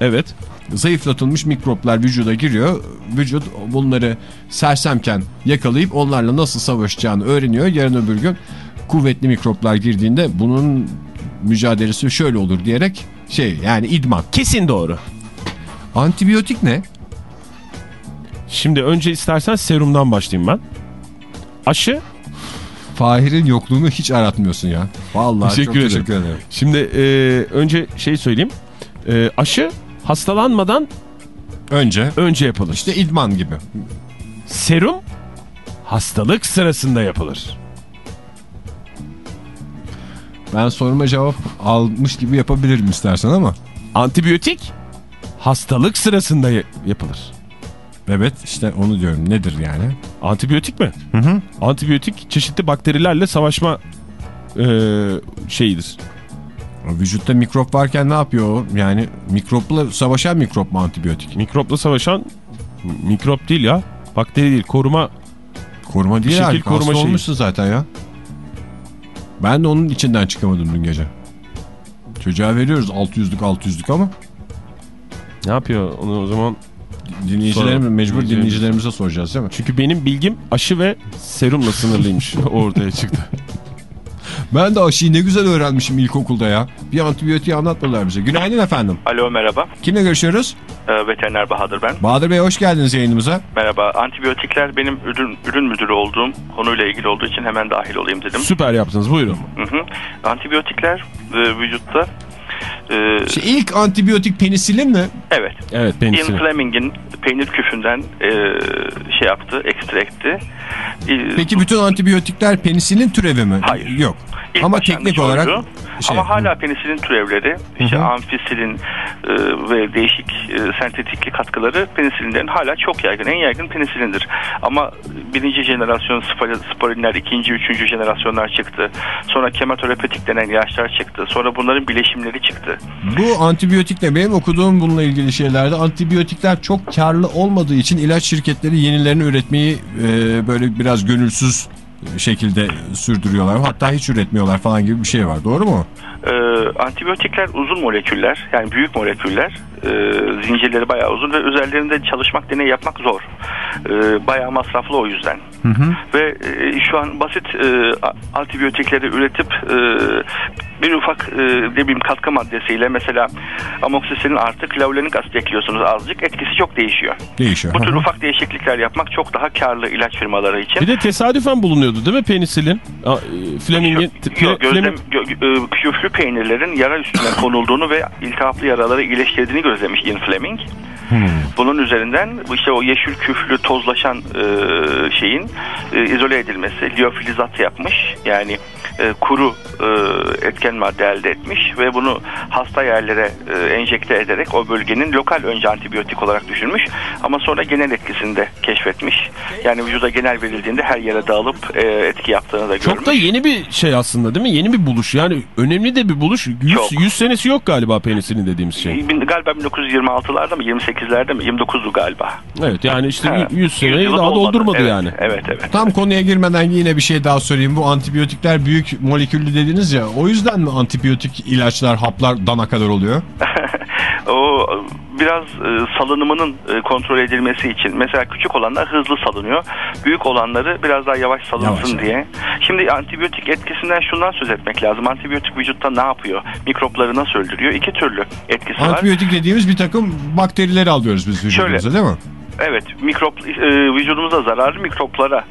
Evet. Zayıflatılmış mikroplar vücuda giriyor. Vücut bunları sersemken yakalayıp onlarla nasıl savaşacağını öğreniyor. Yarın öbür gün kuvvetli mikroplar girdiğinde bunun mücadelesi şöyle olur diyerek şey yani idman. Kesin doğru. Antibiyotik ne? Şimdi önce istersen serumdan başlayayım ben. Aşı Fahir'in yokluğunu hiç aratmıyorsun ya. Vallahi Teşekkür çok ederim. teşekkür ederim. Şimdi e, önce şey söyleyeyim. E, aşı hastalanmadan Önce önce yapılır. işte idman gibi. Serum hastalık sırasında yapılır. Ben soruma cevap almış gibi yapabilirim istersen ama. Antibiyotik hastalık sırasında ya- yapılır. Evet işte onu diyorum. Nedir yani? Antibiyotik mi? Hı hı. Antibiyotik çeşitli bakterilerle savaşma e, şeyidir. Vücutta mikrop varken ne yapıyor o? Yani mikropla savaşan mikrop mu antibiyotik? Mikropla savaşan mikrop değil ya. Bakteri değil. Koruma Koruma değil şekil yani. koruma Hasta şeyi. olmuşsun zaten ya. Ben de onun içinden çıkamadım dün gece. Çocuğa veriyoruz 600'lük 600'lük ama ne yapıyor onu o zaman? Dinleyicilerimiz mecbur dinleyicilerimiz- dinleyicilerimize soracağız değil mi? Çünkü benim bilgim aşı ve serumla sınırlıymış. Ortaya çıktı. Ben de aşıyı ne güzel öğrenmişim ilkokulda ya. Bir antibiyotiği anlatmadılar bize. Günaydın efendim. Alo merhaba. Kimle görüşüyoruz? Ee, veteriner Bahadır ben. Bahadır Bey hoş geldiniz yayınımıza. Merhaba. Antibiyotikler benim ürün, ürün müdürü olduğum konuyla ilgili olduğu için hemen dahil olayım dedim. Süper yaptınız buyurun. Hı hı. Antibiyotikler e, vücutta e, İşte ilk antibiyotik penisilin mi? evet. Evet Ian penisilin. Fleming'in peynir küfünden e, şey yaptı, ekstrekti. E, Peki bütün antibiyotikler penisilin türevi mi? Hayır. Yok. İlk Ama teknik olarak şey, Ama hala penisilin türevleri, işte Hı hı. amfisilin e, ve değişik e, sentetikli katkıları penisilинlerin hala çok yaygın. En yaygın penisilindir. Ama birinci jenerasyon spor- sporinler, ikinci, üçüncü jenerasyonlar çıktı. Sonra kemoterapetik denen ilaçlar çıktı. Sonra bunların bileşimleri çıktı. Bu antibiyotikle benim okuduğum bununla ilgili şeylerde antibiyotikler çok karlı olmadığı için ilaç şirketleri yenilerini üretmeyi e, böyle biraz gönülsüz şekilde sürdürüyorlar. Hatta hiç üretmiyorlar falan gibi bir şey var. Doğru mu? Ee, antibiyotikler uzun moleküller yani büyük moleküller Ee, zincirleri bayağı uzun ve üzerlerinde çalışmak deney yapmak zor Ee, bayağı masraflı o yüzden ve e, şu an basit e, antibiyotikleri üretip e, bir ufak e, ne bileyim katkı maddesiyle mesela amoksisilin artık laulenik asit ekliyorsunuz azıcık etkisi çok değişiyor. Değişiyor. Bu tür Hı hı. ufak değişiklikler yapmak çok daha karlı ilaç firmaları için. Bir de tesadüfen bulunuyordu değil mi penisilin? E, Fleming'in... Gözlem, Fleming- gö- e, küflü peynirlerin yara üstüne konulduğunu ve iltihaplı yaraları iyileştirdiğini gözlemiş Ian Fleming. Bunun üzerinden bu işte o yeşil küflü tozlaşan e, şeyin e, izole edilmesi, liofilizat yapmış. Yani e, kuru e, etken madde elde etmiş ve bunu hasta yerlere e, enjekte ederek o bölgenin lokal önce antibiyotik olarak düşünmüş ama sonra genel etkisini de keşfetmiş. Yani vücuda genel verildiğinde her yere dağılıp e, etki yaptığını da görmüş. Çok da yeni bir şey aslında değil mi? Yeni bir buluş. Yani önemli de bir buluş. 100, Çok. 100 senesi yok galiba penisilin dediğimiz şey. Galiba 1926'larda mı 28'lerde mi 29'du galiba. Evet yani işte Ha, 100 seneyi daha doldurmadı Evet, yani. Evet evet. Tam konuya girmeden yine bir şey daha sorayım. Bu antibiyotikler büyük moleküllü dediniz ya. O yüzden mi antibiyotik ilaçlar, haplar dana kadar oluyor? o biraz e, salınımının e, kontrol edilmesi için mesela küçük olanlar hızlı salınıyor. Büyük olanları biraz daha yavaş salınsın Yavaş. diye. Şimdi antibiyotik etkisinden şundan söz etmek lazım. Antibiyotik vücutta ne yapıyor? Mikropları nasıl öldürüyor? İki türlü etkisi var. Antibiyotik dediğimiz bir takım bakterileri alıyoruz biz vücudumuza değil mi? Evet, mikrop e, vücudumuza zararlı mikroplara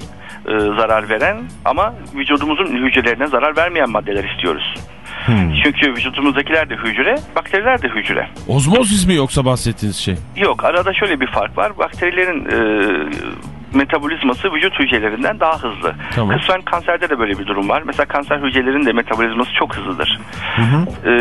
e, zarar veren ama vücudumuzun hücrelerine zarar vermeyen maddeler istiyoruz. Çünkü vücudumuzdakiler de hücre, bakteriler de hücre. Ozmosis mi yoksa bahsettiğiniz şey? Yok, arada şöyle bir fark var. Bakterilerin e, metabolizması vücut hücrelerinden daha hızlı. Tamam. Kısmen kanserde de böyle bir durum var. Mesela kanser hücrelerinin de metabolizması çok hızlıdır. E,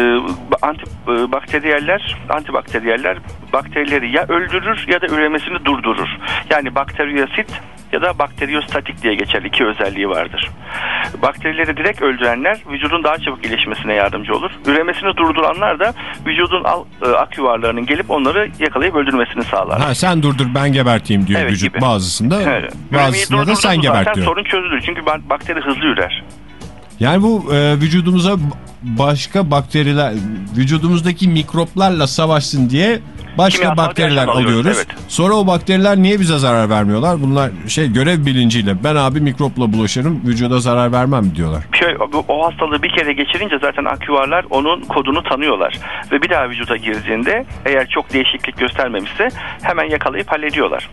anti, e, bakteriyeller, antibakteriyeller bakterileri ya öldürür ya da üremesini durdurur. Yani bakteriyosit ya da bakteriyostatik diye geçer. iki özelliği vardır. Bakterileri direkt öldürenler vücudun daha çabuk iyileşmesine yardımcı olur. Üremesini durduranlar da vücudun al, e, ak yuvarlarının gelip onları yakalayıp öldürmesini sağlar. Ha, sen durdur ben geberteyim diyor Evet, vücut gibi. bazısında. Evet. Bazısında da sen gebert zaten diyor. sorun çözülür. Çünkü bak- bakteri hızlı ürer. Yani bu e, vücudumuza başka bakteriler, vücudumuzdaki mikroplarla savaşsın diye başka Kimyasal bakteriler alıyoruz, alıyoruz. evet. Sonra o bakteriler niye bize zarar vermiyorlar? Bunlar şey görev bilinciyle ben abi mikropla bulaşırım vücuda zarar vermem diyorlar. Şey, o- hastalığı bir kere geçirince zaten ak yuvarlar onun kodunu tanıyorlar. Ve bir daha vücuda girdiğinde eğer çok değişiklik göstermemişse hemen yakalayıp hallediyorlar.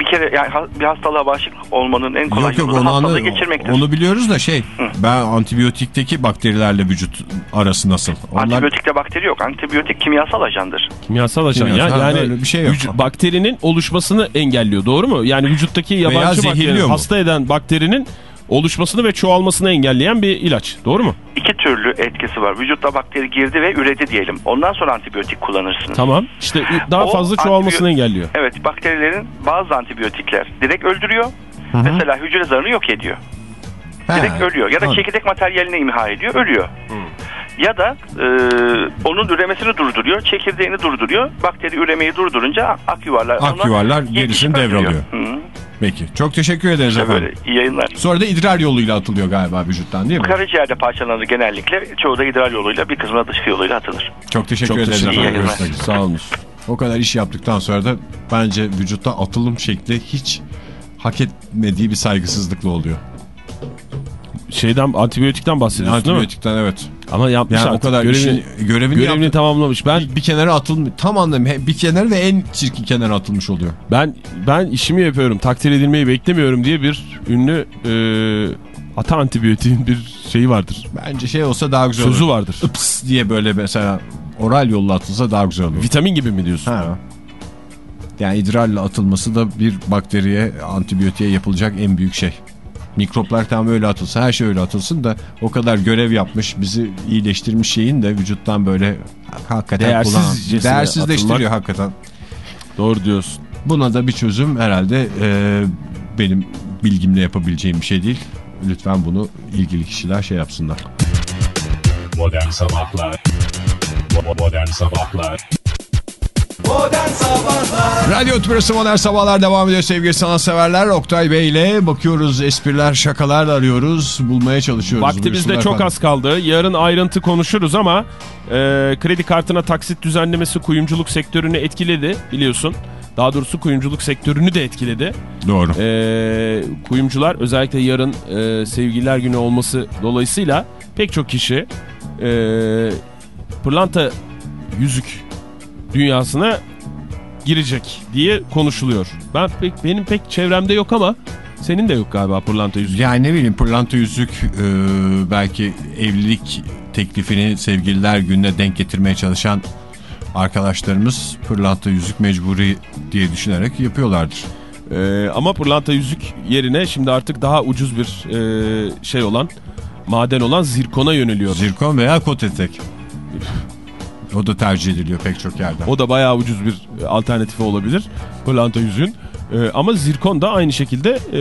Bir kere yani bir hastalığa bağışıklık olmanın en kolay Yok yok yolu hastalığı geçirmektir. onu biliyoruz da şey ben antibiyotikteki bakterilerle vücut arası nasıl? Onlar Antibiyotikte bakteri yok. Antibiyotik kimyasal ajandır. Kimyasal ajan ya. Kimyasal, ha, Yani öyle bir şey yok. vücut- bakterinin oluşmasını engelliyor doğru mu? Yani vücuttaki yabancı bakterinin hasta eden bakterinin oluşmasını ve çoğalmasını engelleyen bir ilaç. Doğru mu? İki türlü etkisi var. Vücutta bakteri girdi ve üredi diyelim. Ondan sonra antibiyotik kullanırsınız. Tamam. İşte daha O fazla çoğalmasını engelliyor. Evet bakterilerin bazı antibiyotikler direkt öldürüyor. Mesela hücre zarını yok ediyor. Direkt ölüyor. Ya da Anladım. çekirdek materyalini imha ediyor, ölüyor. Ya da e, onun üremesini durduruyor, çekirdeğini durduruyor. Bakteri üremeyi durdurunca ak yuvarlar Ak yuvarlar gerisini devralıyor. Hı. Peki. Çok teşekkür ederiz İşte efendim. böyle iyi yayınlar. Sonra da idrar yoluyla atılıyor galiba vücuttan değil mi? Karaciğerde parçalanır genellikle. Çoğu da idrar yoluyla bir kısmı da dışkı yoluyla atılır. Çok teşekkür Çok ederiz teşekkür efendim. Sağ olun. O kadar iş yaptıktan sonra da bence vücutta atılım şekli hiç hak etmediği bir saygısızlıkla oluyor. Şeyden antibiyotikten bahsediyorsun değil mi? Antibiyotikten evet. Ama yapmış Yani o artık. kadar görevini, işin- görevini, görevini yaptı. tamamlamış. Ben Bir, bir kenara atılmış. Tam anlamı bir kenara ve en çirkin kenara atılmış oluyor. ben ben işimi yapıyorum. Takdir edilmeyi beklemiyorum diye bir ünlü e, ata antibiyotiğin bir şeyi vardır. Bence şey olsa daha güzel Sözü olur. vardır. Ips diye böyle mesela oral yolla atılsa daha güzel olur. Vitamin gibi mi diyorsun? Ha. Yani idrarla atılması da bir bakteriye, antibiyotiğe yapılacak en büyük şey. Mikroplar tam öyle atılsa, her şey öyle atılsın da o kadar görev yapmış, bizi iyileştirmiş şeyin de vücuttan böyle hakikaten Değersizcesine kullan- değersizleştiriyor atılmak. hakikaten. Doğru diyorsun. Buna da bir çözüm herhalde e, benim bilgimle yapabileceğim bir şey değil. Lütfen bunu ilgili kişiler şey yapsınlar. Modern Sabahlar Modern Sabahlar Radyo Tübrası Modern Sabahlar devam ediyor sevgili sanatseverler. Oktay Bey ile bakıyoruz espriler, şakalar arıyoruz, bulmaya çalışıyoruz. Vaktimizde çok efendim. az kaldı. Yarın ayrıntı konuşuruz ama e, kredi kartına taksit düzenlemesi kuyumculuk sektörünü etkiledi biliyorsun. Daha doğrusu kuyumculuk sektörünü de etkiledi. Doğru. E, kuyumcular özellikle yarın e, sevgililer günü olması dolayısıyla pek çok kişi e, pırlanta yüzük dünyasına girecek diye konuşuluyor. Ben pek benim pek çevremde yok ama senin de yok galiba pırlanta yüzük. Yani ne bileyim pırlanta yüzük e, belki evlilik teklifini sevgililer gününe denk getirmeye çalışan arkadaşlarımız pırlanta yüzük mecburi diye düşünerek yapıyorlardır. Ee, ama pırlanta yüzük yerine şimdi artık daha ucuz bir e, şey olan maden olan zirkona yöneliyor. Zirkon veya kot etek. O da tercih ediliyor pek çok yerde. O da bayağı ucuz bir alternatifi olabilir pırlanta yüzüğün. Ee, ama zirkon da aynı şekilde e,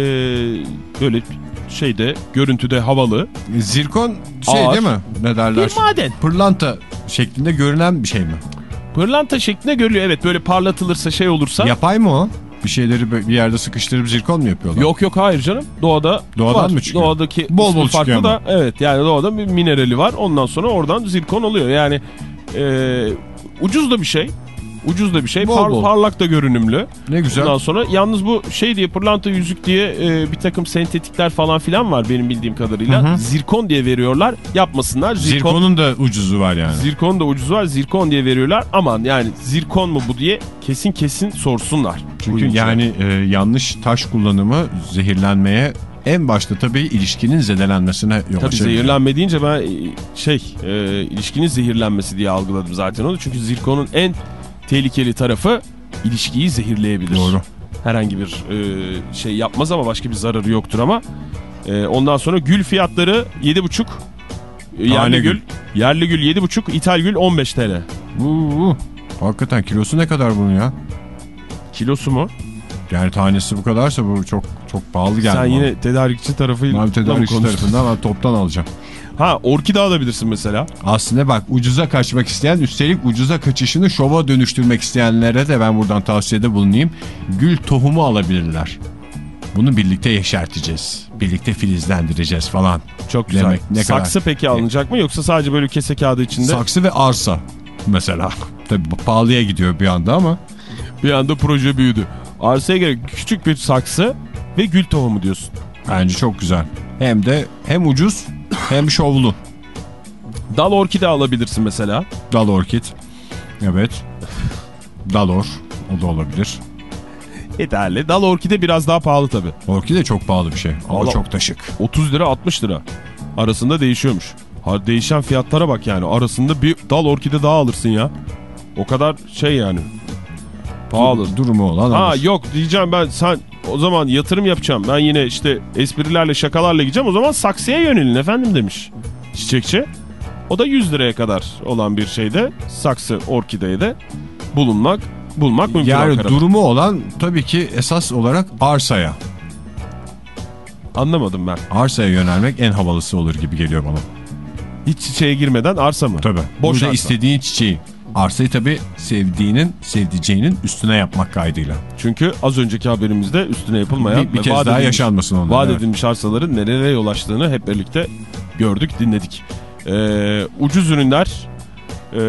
böyle şeyde görüntüde havalı Zirkon şey Ağır. değil mi? Ne derler? bir maden. Pırlanta şeklinde görünen bir şey mi? Pırlanta şeklinde görülüyor evet böyle parlatılırsa şey olursa. Yapay mı o? Bir şeyleri bir yerde sıkıştırıp zirkon mu yapıyorlar? Yok yok hayır canım doğada Doğadan var. mı çıkıyor? Doğadaki Bol bol farklı da ama. evet yani doğada bir minerali var ondan sonra oradan zirkon oluyor yani e, ucuz da bir şey ucuz da bir şey Bol par- bol. parlak da görünümlü Ne güzel. ondan sonra yalnız bu şey diye pırlanta yüzük diye e, bir takım sentetikler falan filan var benim bildiğim kadarıyla Hı hı. zirkon diye veriyorlar yapmasınlar zirkon Zirkonun da ucuzu var yani. Zirkon da ucuz var. Zirkon diye veriyorlar. Aman yani zirkon mu bu diye kesin kesin sorsunlar. Çünkü Kuyumcular. yani e, yanlış taş kullanımı zehirlenmeye en başta tabii ilişkinin zedelenmesine yol Tabii açabilir. zehirlenme deyince ben e, şey e, ilişkinin zehirlenmesi diye algıladım zaten onu. Çünkü zirkonun en tehlikeli tarafı ilişkiyi zehirleyebilir. Doğru. Herhangi bir e, şey yapmaz ama başka bir zararı yoktur ama. E, ondan sonra gül fiyatları 7,5. E, Yerli Tane gül. gül. Yerli gül 7,5, ithal gül 15 TL. Uuu, hakikaten kilosu ne kadar bunun ya? Kilosu mu? Yani tanesi bu kadarsa bu çok çok pahalı geldi. Sen bana. yine tedarikçi tarafıyla ben tedarikçi tarafından ben toptan alacağım. Ha orkide alabilirsin mesela. Aslında bak ucuza kaçmak isteyen üstelik ucuza kaçışını şova dönüştürmek isteyenlere de ben buradan tavsiyede bulunayım. Gül tohumu alabilirler. Bunu birlikte yeşerteceğiz. Birlikte filizlendireceğiz falan. Çok güzel. Demek ne kadar- Saksı peki alınacak mı yoksa sadece böyle kese kağıdı içinde Saksı ve arsa mesela. Tabii pahalıya gidiyor bir anda ama. Bir anda proje büyüdü. Arsaya gerek küçük bir saksı ve gül tohumu diyorsun. Bence çok güzel. Hem de hem ucuz hem şovlu. Dal orkide alabilirsin mesela. Dal orkid. Evet. Dalor. O da olabilir. Yeterli. Dal orkide biraz daha pahalı tabii. Orkide çok pahalı bir şey. Ama Allah. çok da şık. 30 lira 60 lira. Arasında değişiyormuş. Ha, değişen fiyatlara bak yani. Arasında bir dal orkide daha alırsın ya. O kadar şey yani. Pahalı. Durumu olan Ha alır. yok diyeceğim ben sen o zaman yatırım yapacağım. Ben yine işte esprilerle şakalarla gideceğim. O zaman saksıya yönelin efendim demiş çiçekçi. O da 100 liraya kadar olan bir şeyde saksı orkideyde bulunmak bulmak mümkün. Yani Ankara'da. durumu olan tabii ki esas olarak arsaya. Anlamadım ben. Arsaya yönelmek en havalısı olur gibi geliyor bana. Hiç çiçeğe girmeden arsa mı? Tabii. Boş Burada arsa. istediğin çiçeği. Arsayı tabii sevdiğinin, sevdiceğinin üstüne yapmak kaydıyla. Çünkü az önceki haberimizde üstüne yapılmayan Bir, bir kez vaat daha edilmiş- yaşanmasın onlar. Vaat evet. edilmiş arsaların nerelere yol açtığını hep birlikte gördük, dinledik. Ee, ucuz ürünler e,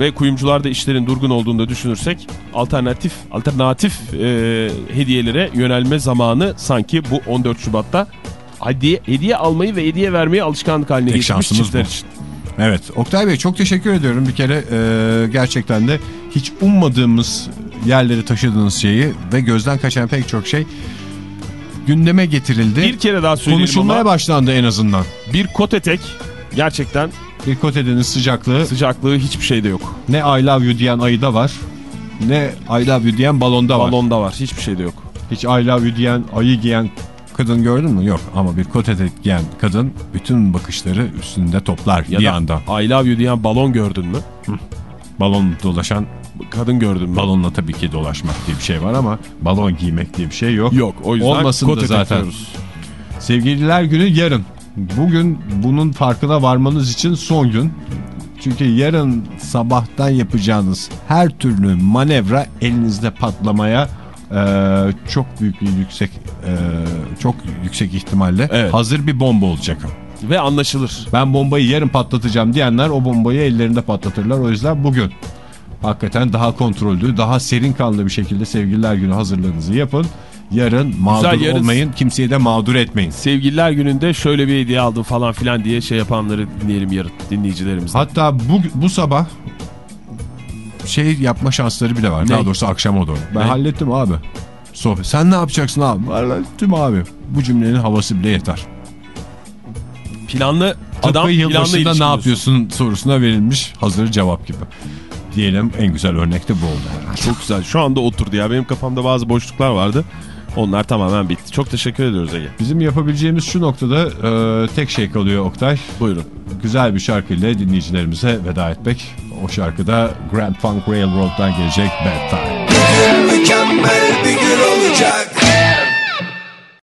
ve kuyumcularda işlerin durgun olduğunu da düşünürsek alternatif alternatif e, hediyelere yönelme zamanı sanki bu 14 Şubat'ta hediye, hediye almayı ve hediye vermeyi alışkanlık haline Tek getirmiş çiftler bu. için. Evet. Oktay Bey çok teşekkür ediyorum. Bir kere e, gerçekten de hiç ummadığımız yerleri taşıdığınız şeyi ve gözden kaçan pek çok şey gündeme getirildi. Bir kere daha söyleyelim Konuşulmaya ama başlandı en azından. bir kot etek gerçekten Bir kotedenin sıcaklığı sıcaklığı hiçbir şeyde yok. ne I love you diyen ayıda var ne I love you diyen balonda var. Balonda var hiçbir şeyde yok. Hiç I love you diyen ayı giyen kadın gördün mü? Yok ama bir kot etek giyen kadın bütün bakışları üstünde toplar Ya bir da anda. I love you diyen balon gördün mü? Balon dolaşan Kadın gördün mü? balonla tabii ki dolaşmak diye bir şey var ama balon giymek diye bir şey yok. Yok o yüzden Olmasın kot da etek zaten. diyoruz. Sevgililer günü yarın. Bugün bunun farkına varmanız için son gün. Çünkü yarın sabahtan yapacağınız her türlü manevra elinizde patlamaya e, çok büyük bir yüksek e, çok yüksek ihtimalle Evet. hazır bir bomba olacak. Ve anlaşılır. Ben bombayı yarın patlatacağım diyenler o bombayı ellerinde patlatırlar. O yüzden bugün hakikaten daha kontrollü, daha serin kanlı bir şekilde sevgililer günü hazırlığınızı yapın. Yarın mağdur yarın- olmayın, kimseyi de mağdur etmeyin. Sevgililer gününde şöyle bir hediye aldım falan filan diye şey yapanları dinleyelim yarın dinleyicilerimizden. Hatta bu, bu sabah şey yapma şansları bile var. Ne? Daha doğrusu akşama doğru. Ben Ne? hallettim abi. Sohbet. Sen ne yapacaksın abi? Hallettim abi. Bu cümlenin havası bile yeter. Planlı Tıpkı adam planlı yılbaşında ne yapıyorsun sorusuna verilmiş hazır cevap gibi. Diyelim en güzel örnek de bu oldu. Çok güzel. Şu anda oturdu ya. Benim kafamda bazı boşluklar vardı. Onlar tamamen bitti. Çok teşekkür ediyoruz Ege. Bizim yapabileceğimiz şu noktada e, tek şey kalıyor Oktay. Buyurun. Güzel bir şarkıyla dinleyicilerimize veda etmek. O şarkıda Grand Funk Railroad'dan gelecek Bad Time. Mükemmel bir gün